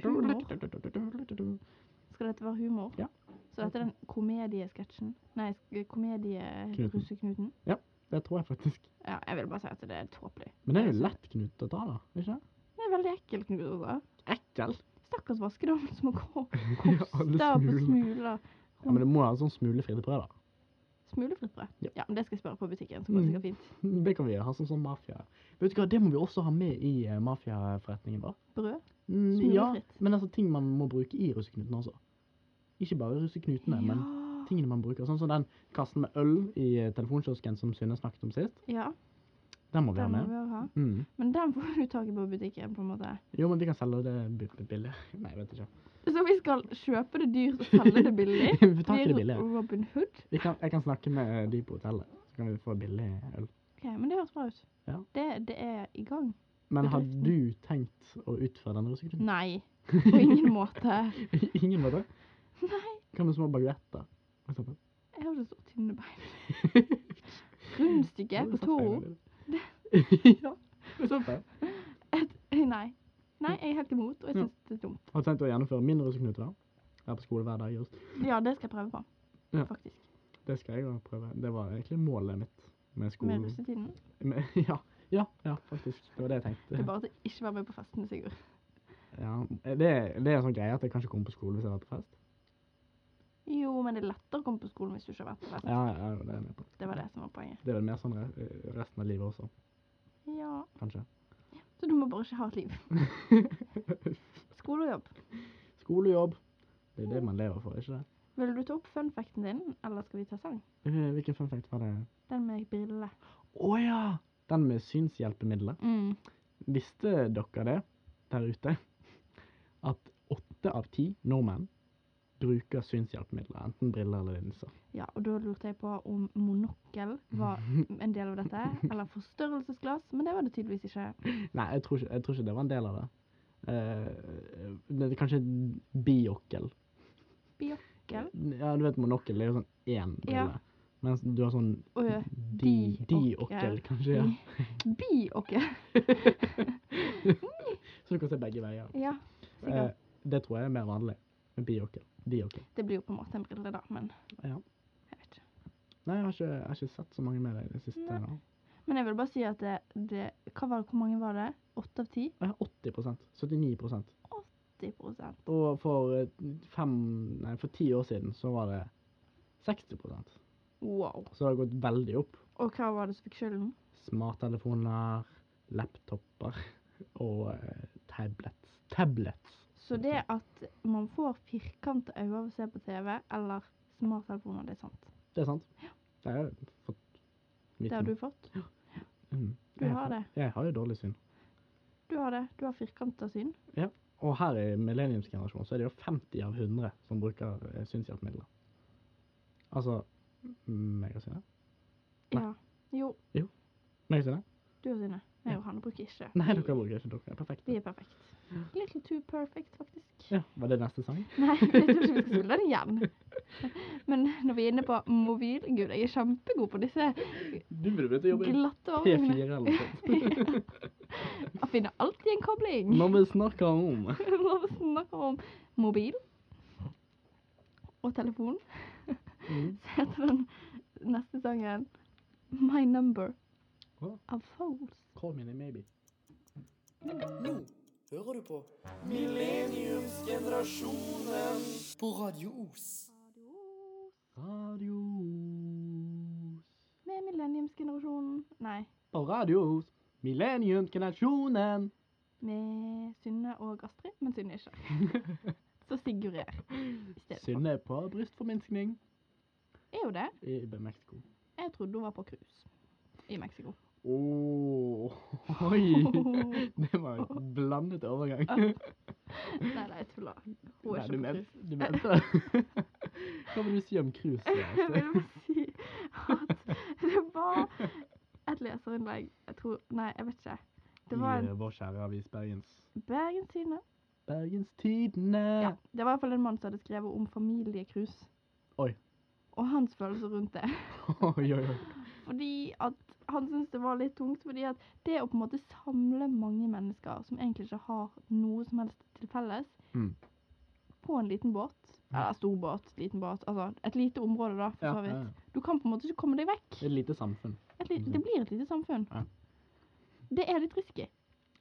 Skal dette være humor? Ja. Så dette er den komediesketsjen? Nei, komedie-russeknuten? Det tror jeg faktisk. Ja, jeg vil bare si at det er tåpelig. Men det er jo lett Knut å ta, da. Ikke det? Er veldig ekkelt, nå, også. Ekkel. Stakkars vaskedame som må gå Ja, koste der på smuler. Ja, men det må ha sånn smulefritt brød, da. Smulefritt brød? Ja. Ja, men det skal jeg spørre på butikken, så går det Mm. sikkert fint. Det kan vi ha sånn sånn mafia. Vet du hva, det må vi også ha med i uh, mafiaforretningen vår. Brød? Smulefritt. ja, men altså ting man må bruke i russeknutene også. Ikke bare russeknutene, men tingene man bruker. Sånn som den kassen med øl i eh, telefonkiosken som Synne snakket om sist. ja, Den må vi den ha med. vi ha. Mm. Men den får du tak i på butikken, på en måte. Jo, men vi kan selge det bi- bi- billig. Nei, jeg vet ikke. Så vi skal kjøpe det dyrt og selge det billig? vi får tak i det billig. Robin Hood? Kan, jeg kan snakke med de på hotellet, så kan vi få billig øl. Ok, men det høres bra ut. Ja. Det, det er i gang. Men har du tenkt å utføre denne russekunsten? Nei, på ingen måte. Ingen måte? Nei, Hva med små baguetter? jeg har så tynne bein. Rundstykke på Toro? ja, for eksempel. Nei. Nei, jeg er helt imot, og jeg Ja. det er dumt. Har du tenkt å gjennomføre min russeknute da? Her på skole hver dag just. Ja, det skal jeg prøve på, Ja. faktisk. Det skal jeg òg prøve. Det var egentlig målet mitt med Med russetiden. Med, ja, ja, ja, faktisk. Det var det jeg Det er bare at jeg ikke var med på festen, Sigurd. Ja, det, det er en sånn greie at jeg kan ikke komme på skole hvis jeg har vært på fest. Jo, men det er lettere å komme på skolen hvis du ikke har vært på fest. Ja, ja, det er jeg med på. Det var det som var poenget. Det er vel mer sånn re resten av livet også, Ja, kanskje. så du må bare ikke ha et liv. Skole og jobb. Skolejobb. Det er det man lever for, ikke det? Vil du ta opp fun facten din, eller skal vi ta sang? Eh, Hvilken fun fact var det? Den med briller. Å ja! Den med synshjelpemidler. Mm. Visste dere det der ute? At åtte av ti nordmenn bruker synshjelpemidler, enten briller eller linser. Ja, og da lurte jeg på om monokkel var en del av dette, eller forstørrelsesglass, men det var det tydeligvis ikke. Nei, jeg tror ikke, jeg tror ikke det var en del av det. Uh, det er kanskje biokkel. Biokkel? Ja, du vet monokkel det er jo sånn én brille. Ja. Mens du har sånn di- diokkel. diokkel, kanskje. Ja. Biokkel? Så du kan se begge veier. Ja, Eh, sikkert. det tror jeg er mer vanlig. med Biokkel. Diokkel. Det blir jo på en måte en brille, da, men Ja. jeg vet ikke. Nei, jeg har, ikke, jeg har ikke sett så mange med deg i det siste. Nei. Men jeg vil bare si at det, det var, Hvor mange var det? Åtte av ti? Ja, har 80 79 80 prosent. Og for eh, fem, nei, for ti år siden så var det 60% Wow. Så det har gått veldig opp. Og hva var det som fikk skylden? Smarttelefoner, laptoper og uh, tablets. Tablets. Så det at man får firkanta øyne av å se på TV, eller smarttelefoner, det er sant. Det er sant. Det har jeg fått Det har du fått. Mm. Du Jeg har det. Jeg har jo dårlig syn. Du har det. Du har firkanta syn. Ja. Og her i millenniumsgenerasjonen så er det jo 50 av 100 som bruker eh, synshjelpemidler. Altså Megasynet? Nei. Ja. Jo, Jo. Synne? Du og Sine. Jeg og Hanne bruker ikke. Nei, dere bruker ikke. Dere er perfekte. Vi er perfekt. Little too perfect, faktisk. Ja, Var det neste sang? Nei, jeg tror ikke vi skal spille den igjen. Men når vi er inne på mobil Gud, jeg er kjempegod på disse Du burde begynt å jobbe i glatte overgangene. P4 eller noe sånt. Jeg finner alltid en kobling. Når vi snakker om Når vi snakker om mobil og telefon, Mm. så heter den neste sangen My Number Av Foles. Call me maybe. Nå hører du på Millenniumsgenerasjonen på Radio Os. Radios. Med millenniumsgenerasjonen Nei, På radios. Millenniumsgenerasjonen. med Synne og Astrid, men Synne ikke. Så Sigurd er i stedet for. Synne på brystforminskning Er jo det. i Mexico. Jeg trodde hun var på cruise i Mexico. Åh, oi! Det var en blandet overgang. Nei, nei, jeg tuller. Hun er Nei, du, ikke men, du mente det? Hva vil du si om cruise? Jeg vil bare si at det var et leserinnlegg Jeg tror Nei, jeg vet ikke. Det var en I vår kjære avis Bergens Bergens Tidende. Bergens Tidende. Ja, det var i hvert fall en mann som hadde skrevet om familiecruise. Oi. Og hans følelser rundt det. oi, oi, oi. Fordi at han syntes det var litt tungt, fordi at det å på en måte samle mange mennesker som egentlig ikke har noe som helst til felles, Mm. på en liten båt, eller stor båt, liten båt, altså et lite område da, for Ja, så vidt. ja. Du kan på en måte ikke komme deg vekk. Et lite samfunn. Et li det blir et lite samfunn. Ja. Det er litt risky.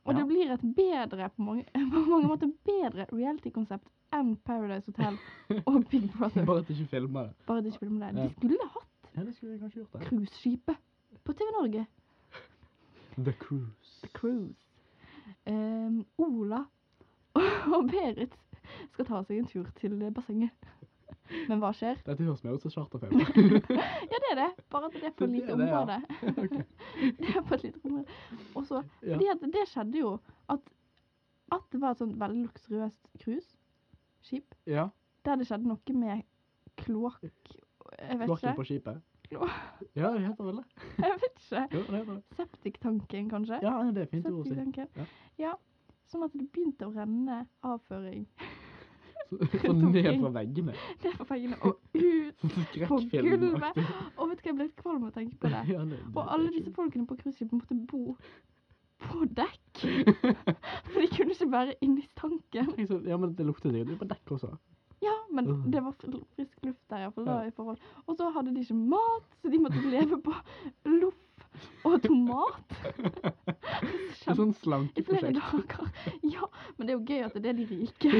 Og det blir et bedre, på mange, på mange måter bedre reality-konsept enn Paradise Hotel og Big Brother. Bare at de ikke filmer det. Bare at de ikke filmer det. De skulle hatt Ja, det skulle vi kanskje gjort cruiseskipet på TV Norge. The Cruise. The Cruise. Um, Ola og Berit skal ta seg en tur til bassenget. Men hva skjer? Dette høres mer ut som charterfeber. Ja, det er det. Bare at det er på et lite ja. område. Det er på et lite område. Og så, fordi at det skjedde jo at, at det var et sånt veldig luksuriøst cruiseskip, ja. der det skjedde noe med kloakk Jeg vet Kloakken ikke. på skipet. Klo- Ja, det heter vel det. Jeg vet ikke. Jo, det heter det. Septiktanken, kanskje? Ja, det er fint ord å si. Ja. Ja. Sånn at det begynte å renne avføring Så, så ned fra veggene. ned fra veggene og ut. på gulvet. Og vet du hva, jeg ble litt kvalm av å tenke på det. Ja, det, det, Og alle disse folkene på cruiseskipet måtte bo på dekk. For de kunne ikke være inni i stanken. Ja, men det lukter jo på dekk også. Men Øh. det var frisk luft der iallfall Ja. i forhold. Og så hadde de ikke mat, så de måtte leve på loff og tomat. Det er sånn slankeprosjekt. Ja, men det er jo gøy at det er de rike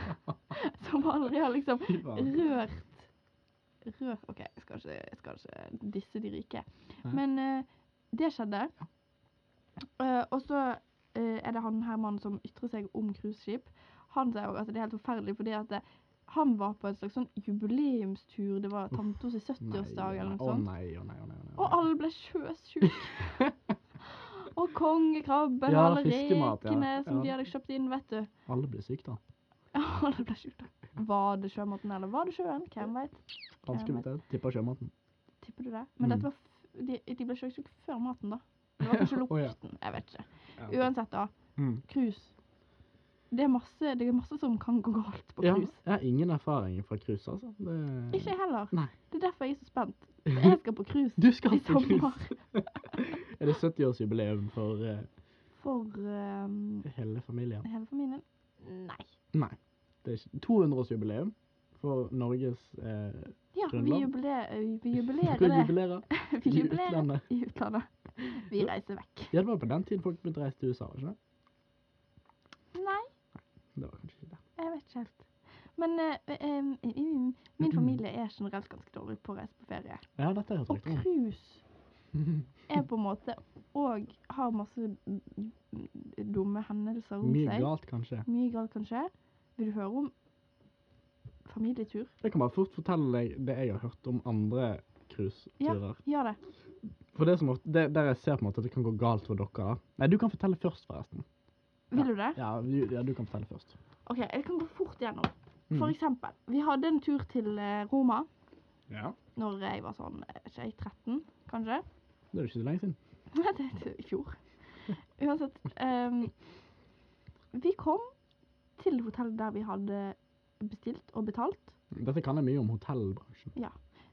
som aldri har liksom rørt Rørt OK, jeg skal ikke, jeg skal ikke disse de rike. Men uh, det skjedde. Uh, og så uh, er det han her mannen som ytrer seg om cruiseskip. Han sier òg at det er helt forferdelig fordi at eh, han var på en slags sånn jubileumstur. Det var tantos i 70-årsdag eller noe sånt. Å nei, å nei, å nei. å nei. Og alle ble sjøsjuke. og kongekrabben Ja, og alle fiskemat, ja. rekene som Ja. de hadde kjøpt inn, vet du. Alle ble syke, da. Alle ble sjuke. Var det sjømaten, eller var det sjøen? Hvem veit? Vanskelig å vite. Tipper sjømaten. Tipper du det? Men Mm. var de, de ble sjøsjuke før maten, da. Det var kanskje lukten. Jeg vet ikke. Uansett, da. Mm. Cruise. Det er, masse, det er masse som kan gå galt på Ja, jeg har ingen erfaring fra cruise, altså. Det... Ikke jeg heller. Nei. Det er derfor jeg er så spent. Jeg skal på cruise i på sommer. cruise. er det 70-årsjubileum for uh, For um, hele familien? hele familien. Nei. Nei. Det er ikke 200-årsjubileum for Norges eh, Ja, vi, jubilerer, vi jubilerer det. Vi jubilerer i utlandet. Vi reiser vekk. Ja, det var på den tiden folk begynte å reise til USA, ikke det? Nei, Det var kanskje ikke det. Jeg vet ikke helt. Men eh, em, em, min familie er generelt ganske dårlig på å reise på ferie. Ja, dette jeg Og cruise er på en måte og har masse mm, dumme hendelser rundt Mye seg. galt, kanskje. Mye galt kan skje. Vil du høre om familietur? Jeg kan bare fort fortelle deg det jeg har hørt om andre cruiseturer. Gjør det. For det som det, der jeg ser på en måte at det kan gå galt for dere. da. Nei, du kan fortelle først, forresten. Vil du det? Ja, ja, du kan fortelle først. OK, jeg kan gå fort gjennom. Mm. For eksempel, vi hadde en tur til eh, Roma Ja. når jeg var sånn ikke, jeg, 13, kanskje. Det er jo ikke så lenge siden. Nei, det er i fjor. Uansett. Um, vi kom til hotellet der vi hadde bestilt og betalt. Dette kan jeg mye om hotellbransjen.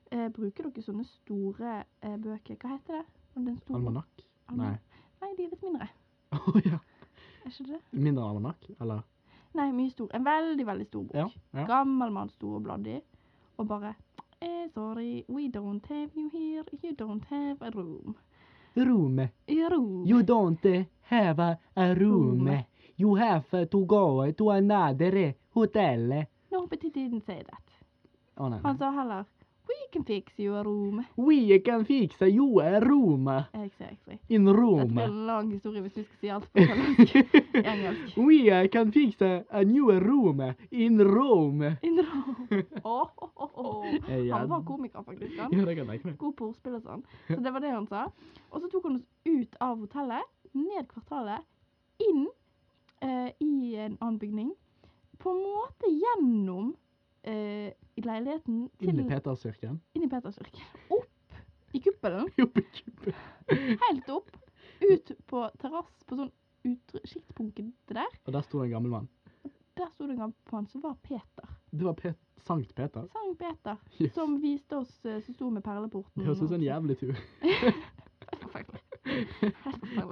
Eh, bruker dere sånne store eh, bøker? Hva heter det? Almanakk? Nei. Nei, de er litt mindre. Å ja. Er ikke det? Mindre almanakk, eller? Nei, mye stor. En veldig, veldig stor bok. Ja. ja. Gammel mann sto og i. Og bare eh, Sorry, we don't have you here. You don't have a room. Room. Room. You don't have a, room. Room. You have to go to another hotel. No, but he didn't say that. Å nei. Han sa heller We can fix you a room. We can fix you a room Exactly. in room. Det blir en lang historie hvis vi skal si alt på engelsk. We can fix a, new room in Rome. In Rome. Oh, oh, ja. Han var komiker, faktisk. Han. Ja, det kan jeg. God på ordspill og sånn. Så det var det han sa. Og så tok han oss ut av hotellet, ned kvartalet, inn eh, i en annen bygning. På en måte gjennom eh, i leiligheten til Inn i Peterskirken. inn i Peterskirken. Opp i kuppelen. Opp i kuppelen. Helt opp. Ut på terrass på sånn utsiktspunktet der, Og der sto en gammel mann. der sto det en gammel mann som var Peter. Det var Pet Sankt Peter. Sankt Peter, Yes. som viste oss, eh, som sto med perleporten. Det høres ut som en jævlig tur.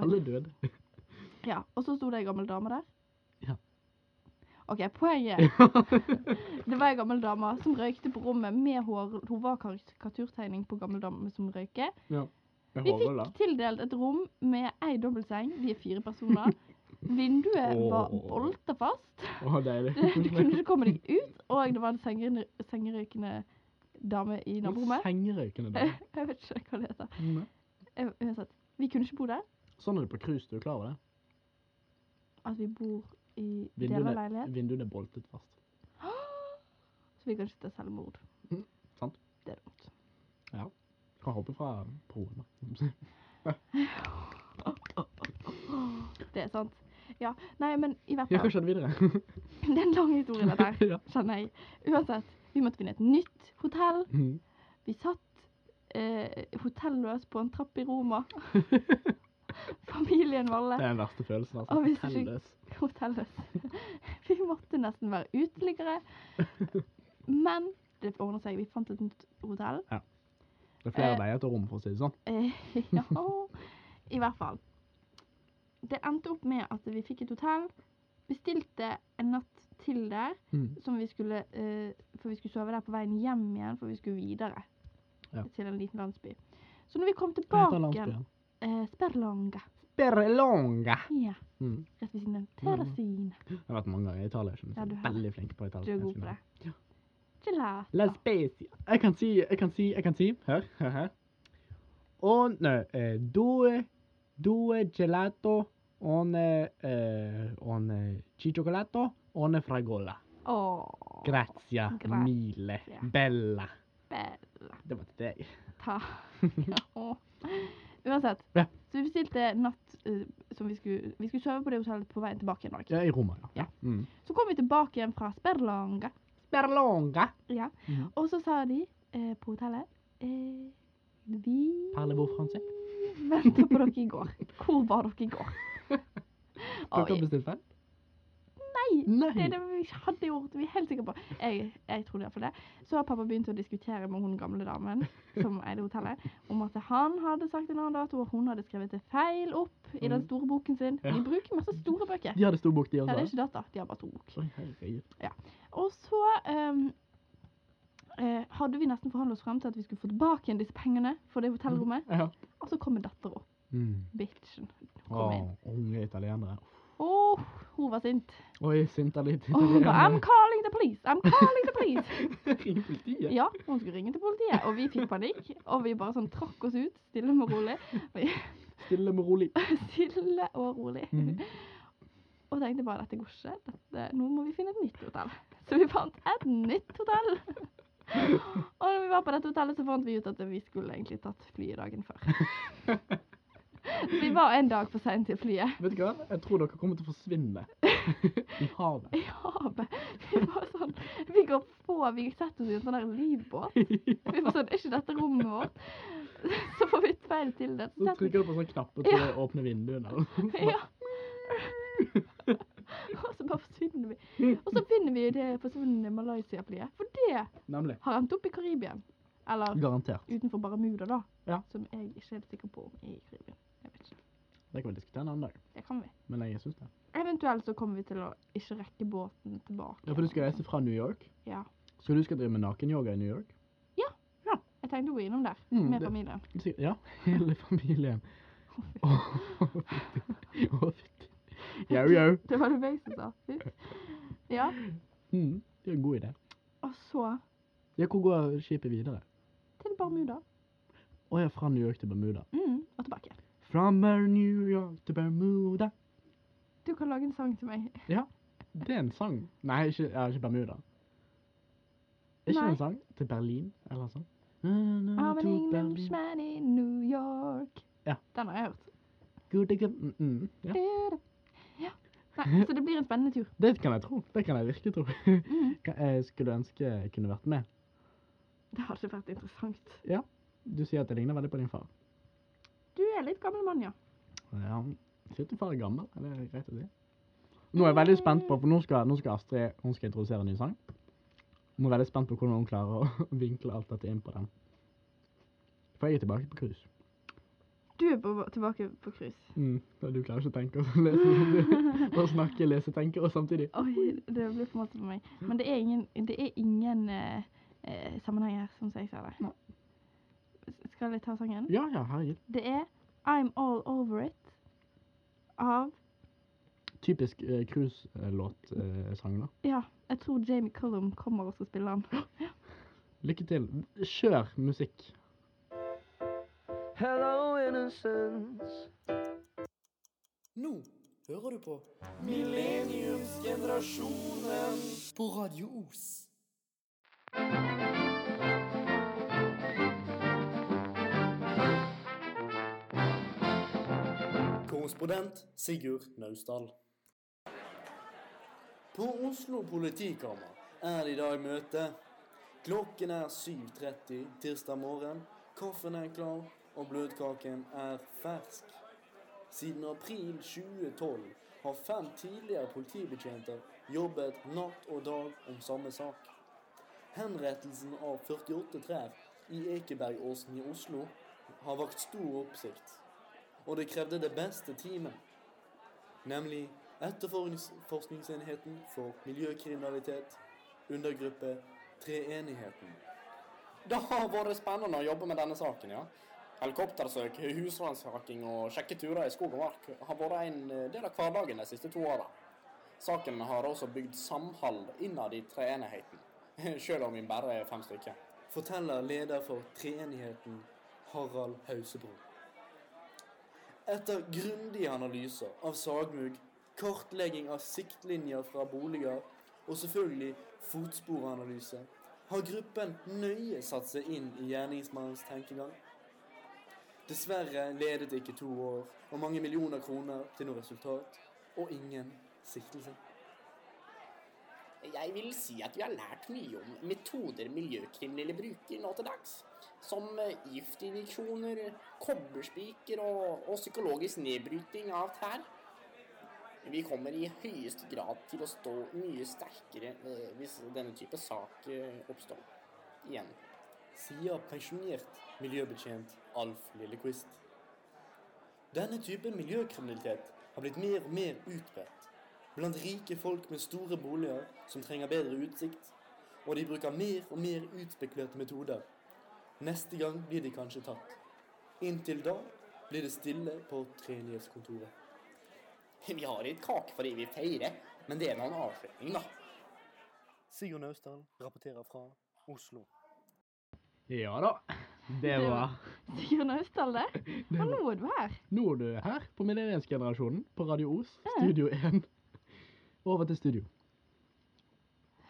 Alle døde. Ja, og så sto det en gammel dame der. Ja. Ok, poenget Det var en gammel dame som røykte på rommet med hår. Hun var karikaturtegning på gammel dame som røyker. Ja, Vi fikk det. tildelt et rom med ei dobbeltseng. Vi er fire personer. Vinduet var Åh. bolta fast. Oh, deilig. Du, kunne ikke komme deg ut. Og det var en senger, sengerøykende dame i naborommet. Sengerøykende dame. Jeg vet ikke hva det heter. Uansett. Vi kunne ikke bo der. Sånn er det på cruise, du er klar over det? At vi bor i deler av leilighet. vinduene er boltet fast. Så vi kan ikke ta selvmord. Mm, sant. Det er dumt. Kan hoppe fra broen. da. Det er sant. Ja, nei, men i hvert Ja, hva fall. skjedde videre? Det er en lang historie, det der, ja. kjenner jeg. Uansett, vi måtte finne et nytt hotell. Mm. Vi satt eh, hotelløs på en trapp i Roma. Familien Det er den verste følelsen. Altså. Hotelløs. Hotelløs. Vi måtte nesten være uteliggere. Men det ordnet seg. Vi fant et nytt hotell. Det er flere Eh. veier til rom, for å si det sånn. Eh, ja, i hvert fall. Det endte opp med at vi fikk et hotell. Bestilte en natt til der, mm. som vi skulle, eh, for vi skulle sove der på veien hjem igjen, for vi skulle videre Ja. til en liten landsby. Så når vi kom tilbake landsbyen? Eh, Sperlonga. Berlonga. Ja, Mhm. rett ved siden av Terrasine. Jeg har vært mange ganger i Italia. Ja, du har. Veldig flink på italiensk. Du er god på det. Ja. Gelato. La Spezia. Jeg kan si, jeg kan si, jeg kan si. Hør, hør her. Og, nei, eh, due, due gelato, one, eh, one cioccolato, one fragola. Åh, Grazia, Gra- mille, bella. bella. Det var til deg. Ta. Uansett. Ja. Så vi bestilte natt uh, som vi skulle Vi skulle sove på det hotellet på veien tilbake en dag. Ja, i Roma, ja. Ja. Mm. Så kom vi tilbake igjen fra Sperlonga. Sperlonga. Ja. Mm. Og så sa de eh, på hotellet eh, Vi Parlez-vous Venta på dere i går. Hvor var dere i går? Dere har Oi, bestilt feil? Nei! Nei. Det det vi hadde gjort. Vi er helt sikre på. Jeg, jeg trodde iallfall det. Så har pappa begynt å diskutere med hun gamle damen som eide hotellet, om at han hadde sagt en annen dato, og hun hadde skrevet det feil opp i den Mm. store boken sin. Ja. De bruker masse store bøker. De hadde stor bok, de også. Ja, det er ikke data. De har bare to bok. Oi, herregud. Og så um, eh, hadde vi nesten forhandlet oss frem til at vi skulle få tilbake igjen disse pengene for det hotellrommet. Ja. Og så kommer dattera. Mm. Bitchen. Kom Åh, inn. unge italienere. Åh, hun var sint. Oi, sint er litt Og hun ba, I'm calling the police! I'm calling the police! Ring politiet. Ja, hun skulle ringe til politiet, og vi fikk panikk. Og vi bare sånn trakk oss ut, stille og rolig. Stille og rolig. Stille og rolig. Mhm. Og tenkte bare dette går ikke. Dette, nå må vi finne et nytt hotell. Så vi fant et nytt hotell. Og når vi var på dette hotellet, så fant vi ut at vi skulle egentlig tatt flyet dagen før. Vi var en dag for seint til flyet. Vet du hva? Jeg tror dere kommer til å forsvinne i havet. I havet. Vi var sånn Vi går på, vi setter oss i en sånn der livbåt. Vi var sånn Er ikke dette rommet vårt? Så får vi feil til det. Så trykker du på sånn knapp til ja. å åpne vinduene. Ja. Og så bare forsvinner vi. Og så finner vi det forsvunne Malaysia-flyet. For det Nemlig. har endt opp i Karibien. Eller Garantert. utenfor Barramuda, da. Ja. Som jeg ikke er helt sikker på om er i Karibien. Jeg vet ikke. Det kan vi diskutere en annen dag. Det kan vi. Men jeg syns det. Eventuelt så kommer vi til å ikke rekke båten tilbake. Ja, for du skal reise fra New York. Ja. Så du skal drive med nakenyoga i New York? Ja. ja. Jeg tenkte å gå innom der Mm, med det- familien. Ja, hele familien. Å, fy. Yo, yo. Det var det meg som sa. Ja. Mm, det er en god idé. Og så Ja, hvor går skipet videre? Til Bermuda. Å ja, fra New York til Bermuda. Mm, og tilbake. From New York to Bermuda. Du kan lage en sang til meg. ja, Det er en sang. Nei, ikke, ja, ikke Bermuda. Er ikke Nei. en sang? Til Berlin, eller noe sånt? I'm an Englishman in New York. Ja. Den har jeg hørt. Good. Mm, mm, ja. Ja. Nei, så det blir en spennende tur. Det kan jeg tro. Det kan jeg virkelig tro. Mm. Jeg skulle ønske jeg kunne vært med. Det hadde vært interessant. Ja. Du sier at det ligner veldig på din far. Du er litt gammel mann, ja. Ja, Sier du far er gammel? Er det greit å si? Nå er jeg veldig spent på, for nå skal, nå skal Astrid hun skal introdusere en ny sang. Nå er jeg veldig spent på hvordan hun klarer å vinkle alt dette inn på den. For jeg er tilbake på cruise. Du er på, tilbake på cruise. Mm, du klarer ikke å tenke og lese. Og snakke, lese, tenke og samtidig. Oi, det blir på en måte for meg. Men det er ingen, det er ingen eh, eh, sammenheng her, sånn som jeg ser det. S- Skal jeg ta sangen? Ja, ja, herregud. Det er I'm All Over It av Typisk eh, cruiselåtsang, da. Ja, jeg tror Jamie Cullum kommer og skal spille den. Lykke til. Kjør musikk. Hello, innocence. Nå hører du på Millenniumsgenerasjonen på Radio Os. Korrespondent Sigurd Naustdal. På Oslo politikammer er det i dag møte. Klokken er 7.30 tirsdag morgen. Kaffen er klar, og bløtkaken er fersk. Siden april 2012 har fem tidligere politibetjenter jobbet natt og dag om samme sak. Henrettelsen av 48 trær i Ekebergåsen i Oslo har vakt stor oppsikt. Og det krevde det beste teamet, nemlig Etterforskningsenheten for miljøkriminalitet, undergruppe Treenigheten. Det har vært spennende å jobbe med denne saken, ja. Helikoptersøk, husransaking og sjekketurer i skog og mark har vært en eh, del av hverdagen de siste to åra. Saken har også bygd samhold innad i treenigheten, sjøl om vi bare er fem stykker. Forteller leder for Treenigheten, Harald Hausebro. Etter grundige analyser av sagmugg, kartlegging av siktlinjer fra boliger og selvfølgelig fotsporanalyse, har gruppen nøye satt seg inn i gjerningsmannens tenkegang. Dessverre ledet ikke to år og mange millioner kroner til noe resultat, og ingen siktelse. Jeg vil si at vi har lært mye om metoder miljøkriminelle bruker nå til dags. Som eh, giftinjeksjoner, kobberspiker og, og psykologisk nedbryting av trær. Vi kommer i høyeste grad til å stå mye sterkere eh, hvis denne type sak eh, oppstår. Igjen. Sier pensjonert miljøbetjent Alf Lillequist. Denne typen miljøkriminalitet har blitt mer og mer utbredt. Blant rike folk med store boliger som trenger bedre utsikt. Og de bruker mer og mer utspekulerte metoder. Neste gang blir de kanskje tatt. Inntil da blir det stille på treenighetskontoret. Vi har litt kake fordi vi feirer, men det er noen avslutning, da. Sigurd Naustdal rapporterer fra Oslo. Ja da. Det var- Sigurd Naustdal, det. Og nå er du her. Nå er du her på Millenniumsgenerasjonen på Radio Os, Studio 1. Over til studio.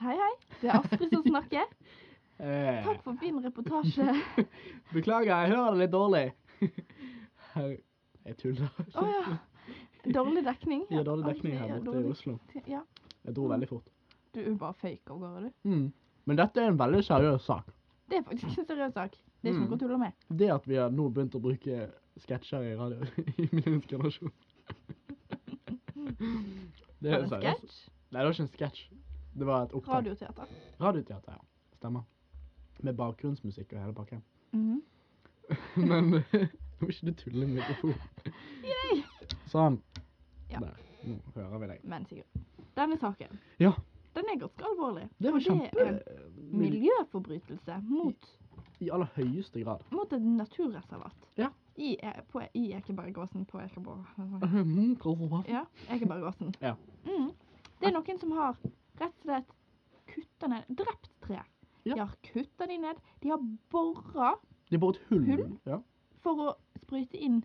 Hei, hei. Det er Astrid som snakker. Eh, Takk for fin reportasje. beklager, jeg hører det litt dårlig. Her, jeg tuller. Å ja. Dårlig dekning. Ja, dårlig dekning her borte i Oslo. Ja. Jeg dro veldig fort. Du er bare fake av gårde, du. Mm. Men dette er en veldig seriøs sak. Det er faktisk en seriøs sak. Det er ikke Mm. noe å tulle med. Det at vi har nå begynt å bruke sketsjer i radio i Millenniumsgenerasjonen. Det Var er det en sketsj? Nei, det var ikke en sketsj. Det var et opptak. Radioteater. Radioteater, ja. Stemmer. Med bakgrunnsmusikk og hele pakken. -hmm. Men nå må ikke du tulle med mikrofonen. Sånn. Ja. Der. Nå hører vi deg. Men Sigurd, denne saken, Ja. den er ganske alvorlig. Det var kjempe... Det er en miljøforbrytelse mot, I aller høyeste grad. mot et naturreservat. Ja. I, på, i Ekebergåsen på Ekeborg. Mhm, Ja, Ekebergåsen. Ja. Mm. Det er noen som har rett og slett kutta ned, drept tre. Ja. De har kutta de ned. De har bora De boret hull. Hull? Ja. for å sprøyte inn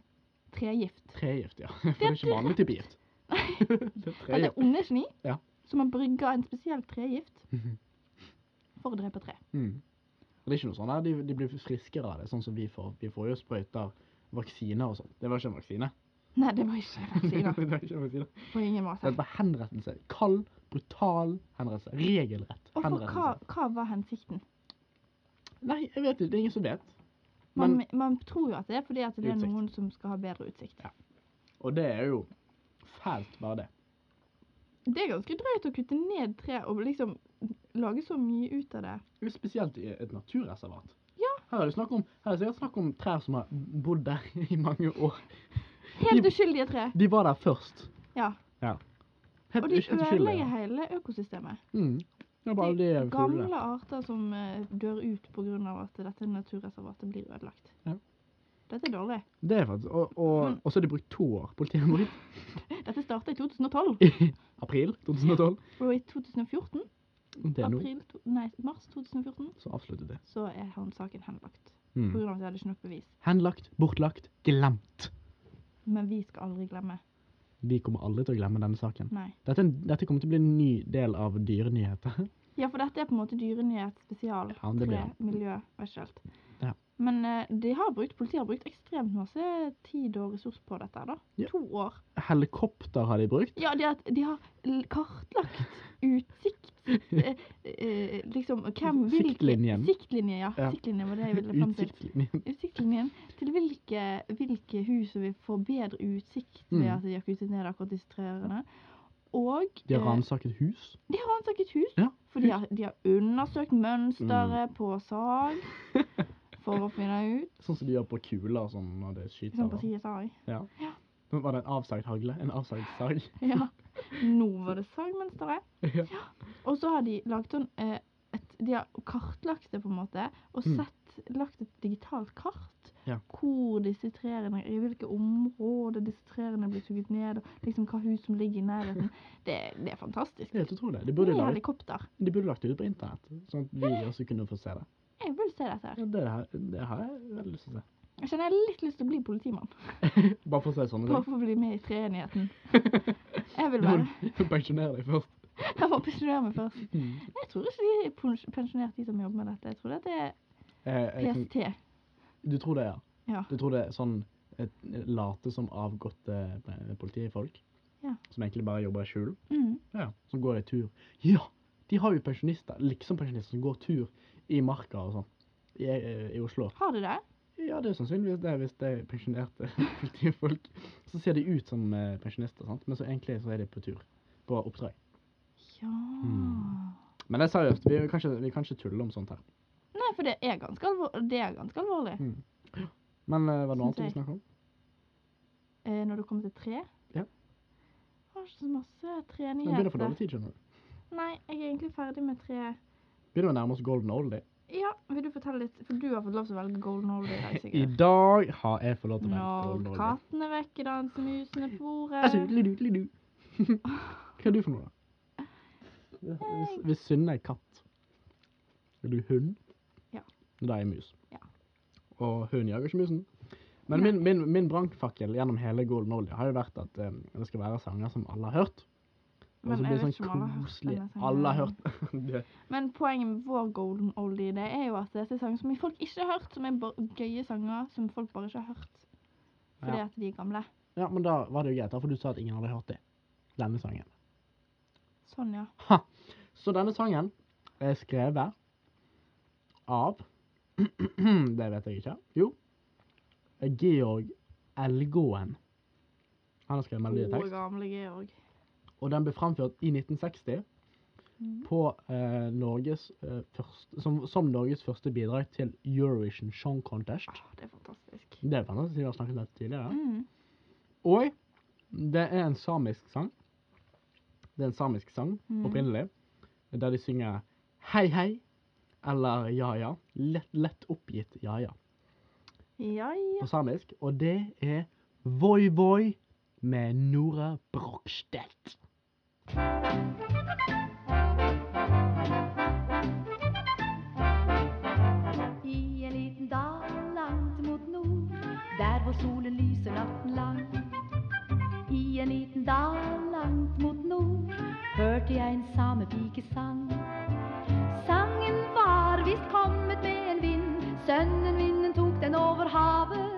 tregift. Tregift, ja. For det er ikke vanlig type gift. det er er onde geni Ja. som har brygga en spesiell tregift for å drepe tre. Mm. Det er ikke noe sånn der, de, de blir friskere av det, sånn som vi får. Vi får jo sprøyter vaksiner og sånn. Det var ikke en vaksine. Nei, det var ikke en vaksine. det var ikke en vaksine. På ingen måte. Det var henrettelse. Kald, brutal henrettelse. Regelrett Og for hva, henrettelse. hva var hensikten? Nei, jeg vet ikke. Det er ingen som vet. Man, Men, man tror jo at det er fordi at det er Utsikt. noen som skal ha bedre utsikt. og det er jo fælt, bare det. Det er ganske drøyt å kutte ned tre og liksom lage så mye ut av det. Spesielt i et naturreservat. Ja. Her er det snakk om, her er det snakk om trær som har bodd der i mange år. Helt De- uskyldige tre. De var der først. Ja. Helt, Og de ødelegger hele økosystemet. Mm. Det er bare de de gamle fulle. arter som eh, dør ut pga. at dette naturreservatet blir ødelagt. Ja. Dette er dårlig. Det er faktisk, og, og, mm. og så har de brukt to år. Politiet har brukt Dette starta i 2012, i april 2012. og i 2014, Det er nå. April, to, nei, mars 2014, Så avsluttet det. så er han saken henlagt. Mm. Pga. at jeg hadde ikke nok bevis. Henlagt, bortlagt, glemt. Men vi skal aldri glemme. Vi kommer aldri til å glemme denne saken. Dette, dette kommer til å bli en ny del av dyrenyheter. Ja, for dette er på en måte dyrenyhet spesial. Ja, det blir tre, miljø. Ja. Men eh, de har brukt, politiet har brukt ekstremt masse tid og ressurs på dette. da. Ja. To år. Helikopter har de brukt. Ja, de har, de har kartlagt utsikt eh, eh, Liksom hvem hvilke- Siktlinjen. Siktlinje, ja. Ja. Siktlinje var det jeg ville fram til. Utsiktlinjen til hvilke, hvilke hus vi vil få bedre utsikt ved Mm. at de har kuttet ned akkurat disse trærne. Og De har eh, ransaket hus. de har ransaket hus. Ja, For de har, de har undersøkt mønsteret på sag for å finne ut. Sånn som de gjør på kuler sånn når det skyter. Sånn på CSI. Ja. Ja. Var det en avsagd hagle. En avsagd sag. Ja. Nå var det sagmønsteret. Ja. Og så har de lagt sånn eh, et, De har kartlagt det, på en måte, og Mm. lagt et digitalt kart. Ja. Hvor disse trærne, i hvilke områder disse trærne blir suget ned, og liksom hva hus som ligger i nærheten. Det, det er fantastisk. Helt utrolig. De burde, lagt, helikopter. de burde lagt det ut på internett, sånn at vi også kunne få se det. Jeg vil se dette her. Ja, det, her, det har jeg veldig lyst til å se. Jeg kjenner jeg har litt lyst til å bli politimann. Bare for å se sånne Bare ting. for å bli med i treenigheten. Jeg vil Du må pensjonere deg først. Jeg må pensjonere meg først. Mm. Jeg tror ikke de er pens- pensjonert, de som jobber med dette. Jeg tror det er Jeg, jeg kan, PST. du tror det, ja? Ja. Du tror det er sånn et, late som avgåtte eh, politifolk? Ja. Som egentlig bare jobber i skjul? Mm. Ja. Som går i tur? Ja! De har jo pensjonister, liksom pensjonister, som går tur i marka og sånn. I, i Oslo. Har de det? Ja, det er sannsynligvis det hvis det er pensjonerte politifolk. Så ser de ut som eh, pensjonister, sant? men så egentlig så er de på tur. På oppdrag. Ja Hmm. Men det er seriøst, vi kan ikke, vi kan ikke tulle om sånt her. Nei, for det er ganske, alvor det er ganske alvorlig. Men uh, var det noe annet du vi snakke om? Eh, når du kommer til tre. Ja. Har ikke så masse Jeg begynner å få dårlig tid, skjønner du. Nei, jeg er egentlig ferdig med tre. Begynner å nærme oss golden oldie. Ja, vil du fortelle litt? For du har fått lov til å velge golden oldie i dag, I dag har jeg fått lov til å velge Når golden oldie. kattene vekker dansemusene på bordet. Altså, lidu, lidu. Hva er du for noe, da? Hvis, hvis Synne er katt, er du hund? Ja. Da er jeg mus. Ja. Og hun jager ikke musen. Men Nei. min, min, min brannfakkel gjennom hele Golden Oldie har jo vært at um, det skal være sanger som alle har hørt. Og Men så blir det sånn koselig. Alle har hørt det. Men poenget med vår golden oldie det er jo at dette er sanger som folk ikke har hørt, som er gøye sanger som folk bare ikke har hørt. Fordi Ja. at de er gamle. Ja, men da var det jo greit, for du sa at ingen hadde hørt det. Denne sangen. Sånn, ja. Ha! Så denne sangen er skrevet av Det vet jeg ikke. Jo. Georg Elgåen. Han har skrevet melodietekst. og Gode, gamle Georg. Og den ble framført i 1960 Mhm. på eh, Norges eh, første, som, som Norges første bidrag til Eurovision Song Contest. Ah, det er fantastisk. Det er fantastisk, vi har snakket om dette tidligere. Mm. Og det er en samisk sang. Det er en samisk sang, mm. opprinnelig, der de synger hei hei, eller ja ja. Lett, lett oppgitt ja ja Ja, ja. på samisk. Og det er Voi Voi med Nora Brokstedt. I en liten dal langt mot nord, der hvor solen lyser natten lang. I en liten dal langt mot nord, hørte jeg en samepike sang. Sangen var visst kommet med en vind, sønnen vinden tok den over havet.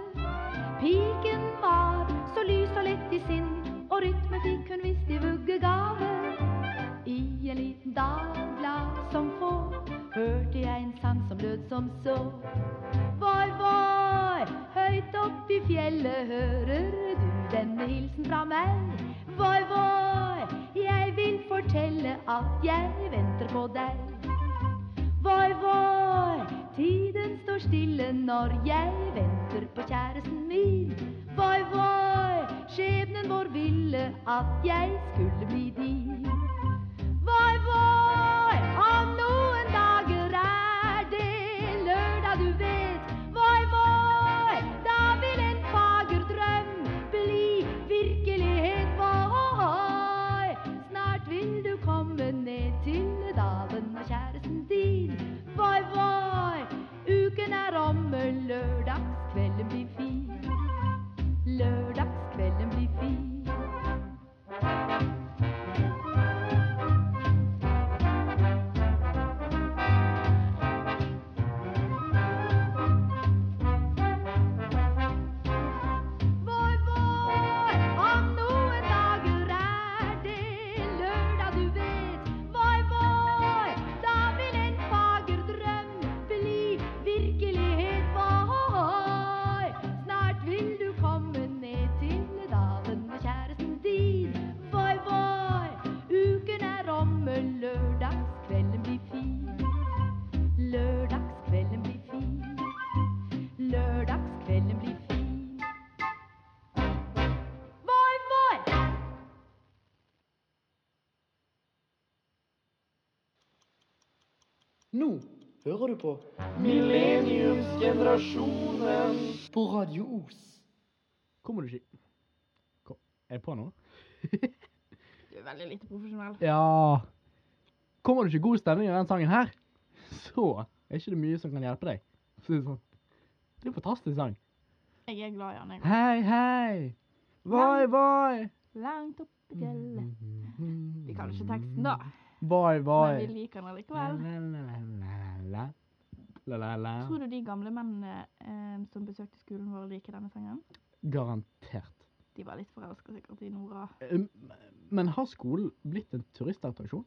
Piken var så lys og lett i sinn, og rytme fikk hun visst i vuggegave. I en liten dagblad som få hørte jeg en sang som lød som så. Voi, voi, høyt opp i fjellet hører du denne hilsen fra meg. Voi, voi, jeg vil fortelle at jeg venter på deg. Voi, voi, tiden står stille når jeg venter på kjæresten min. Voi, voi, skjebnen vår ville at jeg skulle bli din. Hører du på Millenniumsgenerasjonen på Radio Os. Kommer du ikke Kom. Er jeg på nå? Du er veldig lite profesjonell. Ja Kommer du ikke god stemning i den sangen her, så er ikke det mye som kan hjelpe deg. Sånn. Det er en fantastisk sang. Jeg er glad i den, jeg. Hei, hei! Voi, voi! Langt opp i fjellet. Vi kan ikke teksten, da. Voi, bye. Men vi liker den allikevel. Tror du de gamle mennene eh, som besøkte skolen vår, liker denne sangen? Garantert. De var litt forelska sikkert i Nora. Um, Men har skolen blitt en turistattraksjon?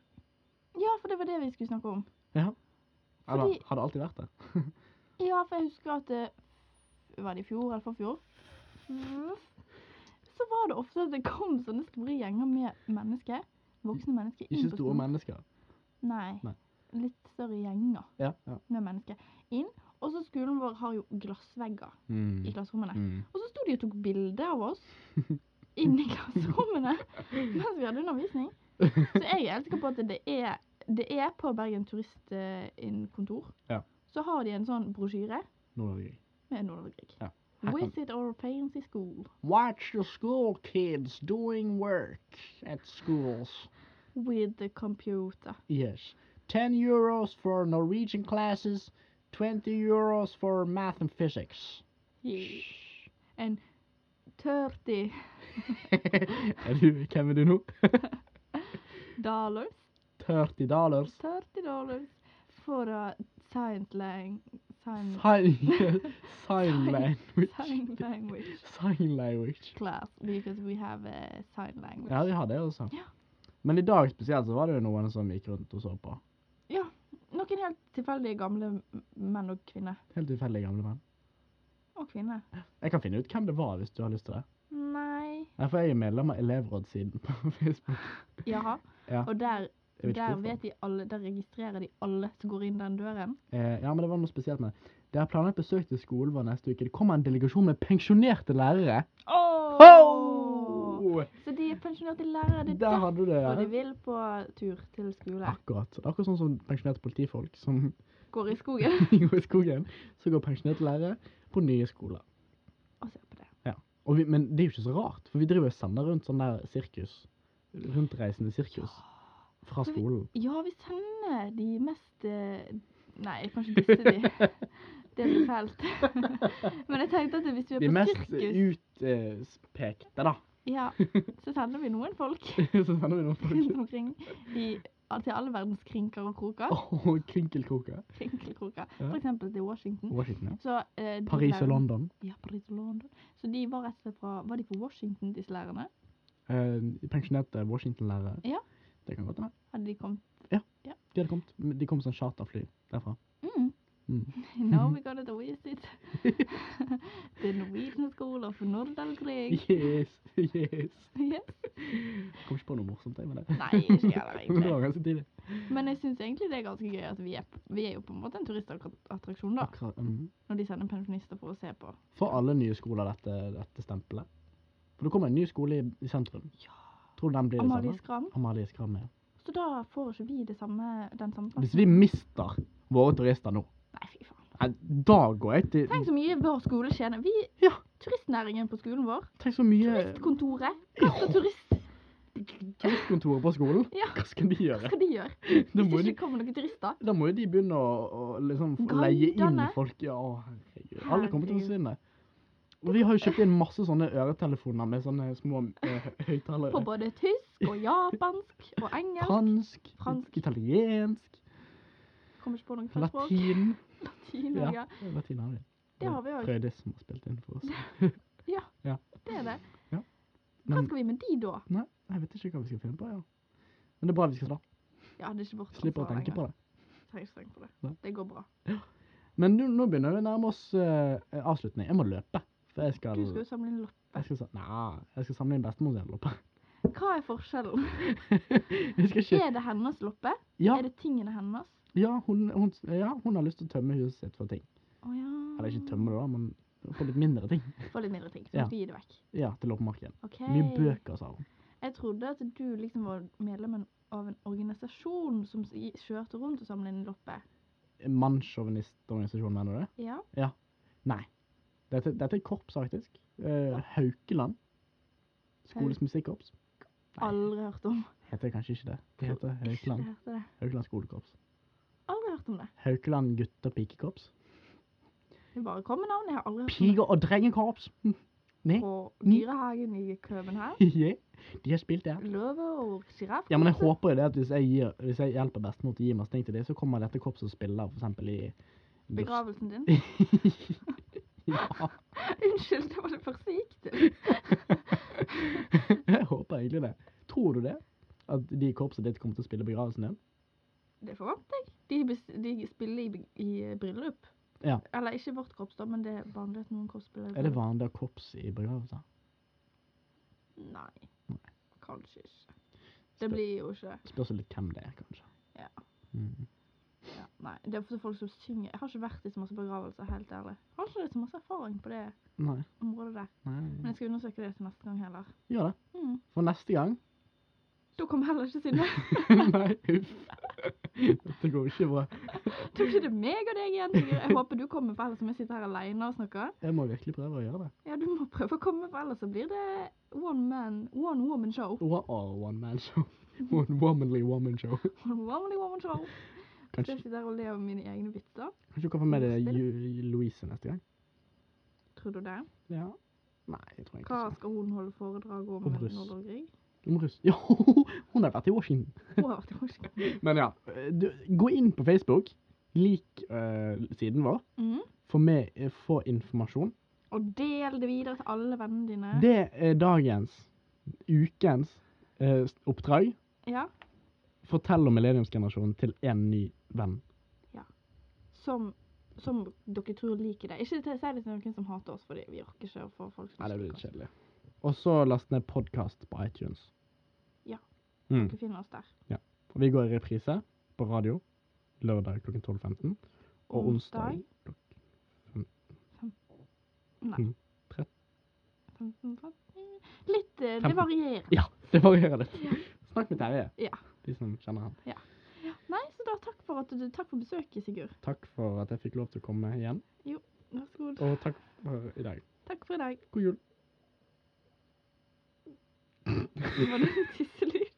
Ja, for det var det vi skulle snakke om. Ja. Eller Fordi- har det alltid vært det? Ja, for jeg husker at det Var det i fjor eller forfjor? Så var det ofte at det kom sånne store gjenger med mennesker. Voksne mennesker inn Ikke store mennesker. Nei. Nei. Litt større gjenger Ja, ja. med mennesker inn. Og så skolen vår har jo glassvegger Mm. i klasserommene. Mm. Og så sto de og tok bilde av oss inni klasserommene mens vi hadde undervisning. Så jeg er helt sikker på at det er, det er på Bergen turistkontor. Ja. Så har de en sånn brosjyre Nord-Norge. med Grieg. Ja. Visit our fancy school. Watch the school kids doing work at schools. With the computer. Yes. 10 euros for Norwegian classes, 20 euros for math and physics. Yeah. And 30 er du, hvem er du nå? dollars. 30 dollars. 30 dollars for a science lang... Sign, Sign, language. sign language Sign language. class. Because we have a sign language. Ja, de har det også. Ja. Men i dag spesielt så var det jo noen som gikk rundt og så på. Ja, noen helt tilfeldige gamle menn og kvinner. Helt tilfeldige gamle menn. Og kvinner. Jeg kan finne ut hvem det var hvis du har lyst til det. Nei. Nei, for jeg er medlem av elevrådssiden på Facebook. Jaha. Ja. Og der, der de alle, der registrerer de alle som går inn den døren. Eh, ja, men det var noe spesielt med det. Det er planlagt besøk til skolen vår neste uke. Det kommer en delegasjon med pensjonerte lærere. Åh! oh! Så de er pensjonerte lærere. Det er Der du det, ja. de vil på tur til skole. Akkurat. Det akkurat sånn som pensjonerte politifolk som Går i skogen går i skogen. Så går pensjonerte lærere på nye skoler. og ser på det. Og vi, men det er jo ikke så rart, for vi driver og sender rundt sånn der sirkus. Rundtreisende sirkus. Fra skolen? vi- Ja, vi sender de mest eh, Nei, kanskje disse de. Det blir fælt. Men jeg tenkte at hvis vi er De på mest sirkus, utpekte, da. ja, så sender vi noen folk så sender vi noen folk. rundt omkring i, til alle verdens krinker og kroker. Åh, krinkelkroker. Krinkelkroker. Ja. For eksempel til Washington. Washington, ja. Så, eh, de Paris og London. Ja, Paris og London. Så de var rett og slett fra Var de fra Washington, disse lærerne? Eh, pensjonerte Washington-lærere. Ja. Det kan godt være. Hadde de kommet Ja, De hadde kommet. De kom som charterfly derfra. mm. Mm. Now we gonna visit the Norwegian School of Nordahl Grieg. Yes, yes. Yes. Kom ikke på noe morsomt, jeg, med det. Nei, ikke heller, Men det var egentlig. ganske tidlig. Men jeg syns egentlig det er ganske gøy at vi er, vi er jo på en måte en turistattraksjon, da. Akkurat, mm -hmm. Når de sender pensjonister for å se på. For alle nye skoler dette, dette stempelet. For det kommer en ny skole i, i sentrum. Tror du den blir det Amalie samme? Skram. Amalie Skram, ja. Så da får ikke vi det samme, den samme Hvis vi mister våre turister nå, Nei, fy faen. nei, da går jeg til Tenk så mye vår skole tjener. Vi, Ja. turistnæringen på skolen vår. Tenk så mye Turistkontoret. Kaster turist. turistkontoret på skolen. Ja. Hva skal de gjøre? Hva skal de gjøre? Hvis må ikke de, kommer noen turister? da må jo de begynne å, å liksom leie inn folk. Ja, herregud. Alle kommer til å forsvinne. Og vi har jo kjøpt inn masse sånne øretelefoner med sånne små uh, høyttalere. På både tysk og japansk og engelsk. Fransk, Fransk. italiensk, Kommer ikke på noen språk. latin. Latin, Ja, ja. latin har vi. Det har vi òg. Frøydis som har spilt inn for oss. Ja, Det er det. Ja. Hva skal vi med de da? Nei, jeg vet ikke hva vi skal finne på, ja. Men det er bra vi skal slappe. Ja, det er ikke vårt Slipper å tenke på det. Trenger ikke tenke på det. Det går bra. Men nå, nå begynner vi å nærme oss uh, avslutning. Jeg må løpe. Jeg skal, Du skal jo samle inn loppe. jeg skal, Nei, jeg skal samle inn bestemor sin loppe. Hva er forskjellen? Er det hennes loppe? Ja, Er det tingene hennes? ja, hun, hun, ja, hun har lyst til å tømme huset sitt for ting. Oh, ja. Eller ikke tømme det, da, men få litt mindre ting. Få litt mindre ting, så Ja. skal gi det vekk. Ja, til loppemarkedet. Okay. Mye bøker, sa hun. Jeg trodde at du liksom var medlem av en organisasjon som kjørte rundt og samlet inn loppe. Mannssjåvinistorganisasjon, mener du det? Ja. Nei. Dette, dette er korps, faktisk. Eh, Haukeland. Skoles musikkorps. Aldri hørt om. Heter kanskje ikke det? Det heter Haukeland. heter det. Haukeland skolekorps. Aldri hørt om det. Haukeland gutte- og pikekorps. Det bare kom med navn. Jeg har aldri hørt om det. Piger- og drengekorps. Hm. Nei. På Dyrehagen i København. Ja, de har spilt der. Løve og sjiraff. Ja, men jeg håper jo det at hvis jeg, gir, hvis jeg hjelper bestemor til å gi masse ting til dem, så kommer dette korpset og spiller for eksempel i Begravelsen din. ja. Unnskyld, det var det forsiktig. jeg håper egentlig det. Tror du det? At de i korpset ditt kommer til å spille begravelsen din? Det forventer jeg. De, de spiller i, i bryllup. Ja. Eller ikke vårt korps, da, men det er vanlig at noen korps spiller i Er det vanlig å ha korps i begravelser? Nei. Nei. Kanskje ikke. Det blir jo ikke Spørs litt hvem det er, kanskje. Ja. Mm. Ja, Nei, det er ofte folk som synger. Jeg har ikke vært i så masse begravelser, helt ærlig. Jeg har ikke så masse erfaring på det Nei. området der. Nei. Men jeg skal undersøke det til neste gang heller. Gjør det. Mm. For neste gang Da kommer heller ikke Synne. Nei, uff. Dette går ikke bra. Tror ikke det meg og deg igjen. Jeg håper du kommer, for ellers må jeg sitte her alene og snakke. Jeg må virkelig prøve å gjøre det. Ja, du må prøve å komme, for ellers så blir det one man, one woman show. One, oh, one man show. One womanly woman show. One womanly woman show. Kanskje, jeg sitter her og ler av mine egne vitser? kanskje du kan få med deg Louise neste gang? Tror du det? Ja. Nei, jeg tror Hva ikke så. skal hun holde foredrag om? Om russ. Om russ. Ja, hun har vært i Washington. Hun har vært i Washington. Men ja, du, gå inn på Facebook. Lik uh, siden vår. Mm. Få med, eh, få informasjon. Og del det videre til alle vennene dine. Det er dagens, ukens uh, oppdrag. Ja, Fortell om millenniumsgenerasjonen til en ny venn. som, som dere tror liker det. Ikke si det til noen som hater oss, fordi vi orker ikke å få folk som Nei, det blir litt kjedelig. Og så last ned podkast på iTunes. Ja. Mm. Dere finner oss der. Og vi går i reprise på radio lørdag klokken 12.15. Og onsdag, Onsdag. klok- Nei. Mm, trett- 15, Litt, eh, det varierer. Ja, det varierer litt. Ja. Snakk med Terje, Ja. de som kjenner han. Nei, så da takk for, at du, takk for besøket, Sigurd. Takk for at jeg fikk lov til å komme igjen. Jo, Vær så god. Og takk for i dag. Takk for i dag. God jul. Var det en tisselyd?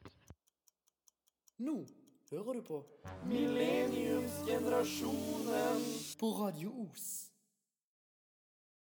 Nå hører du på Millenniumsgenerasjonen på Radio Os.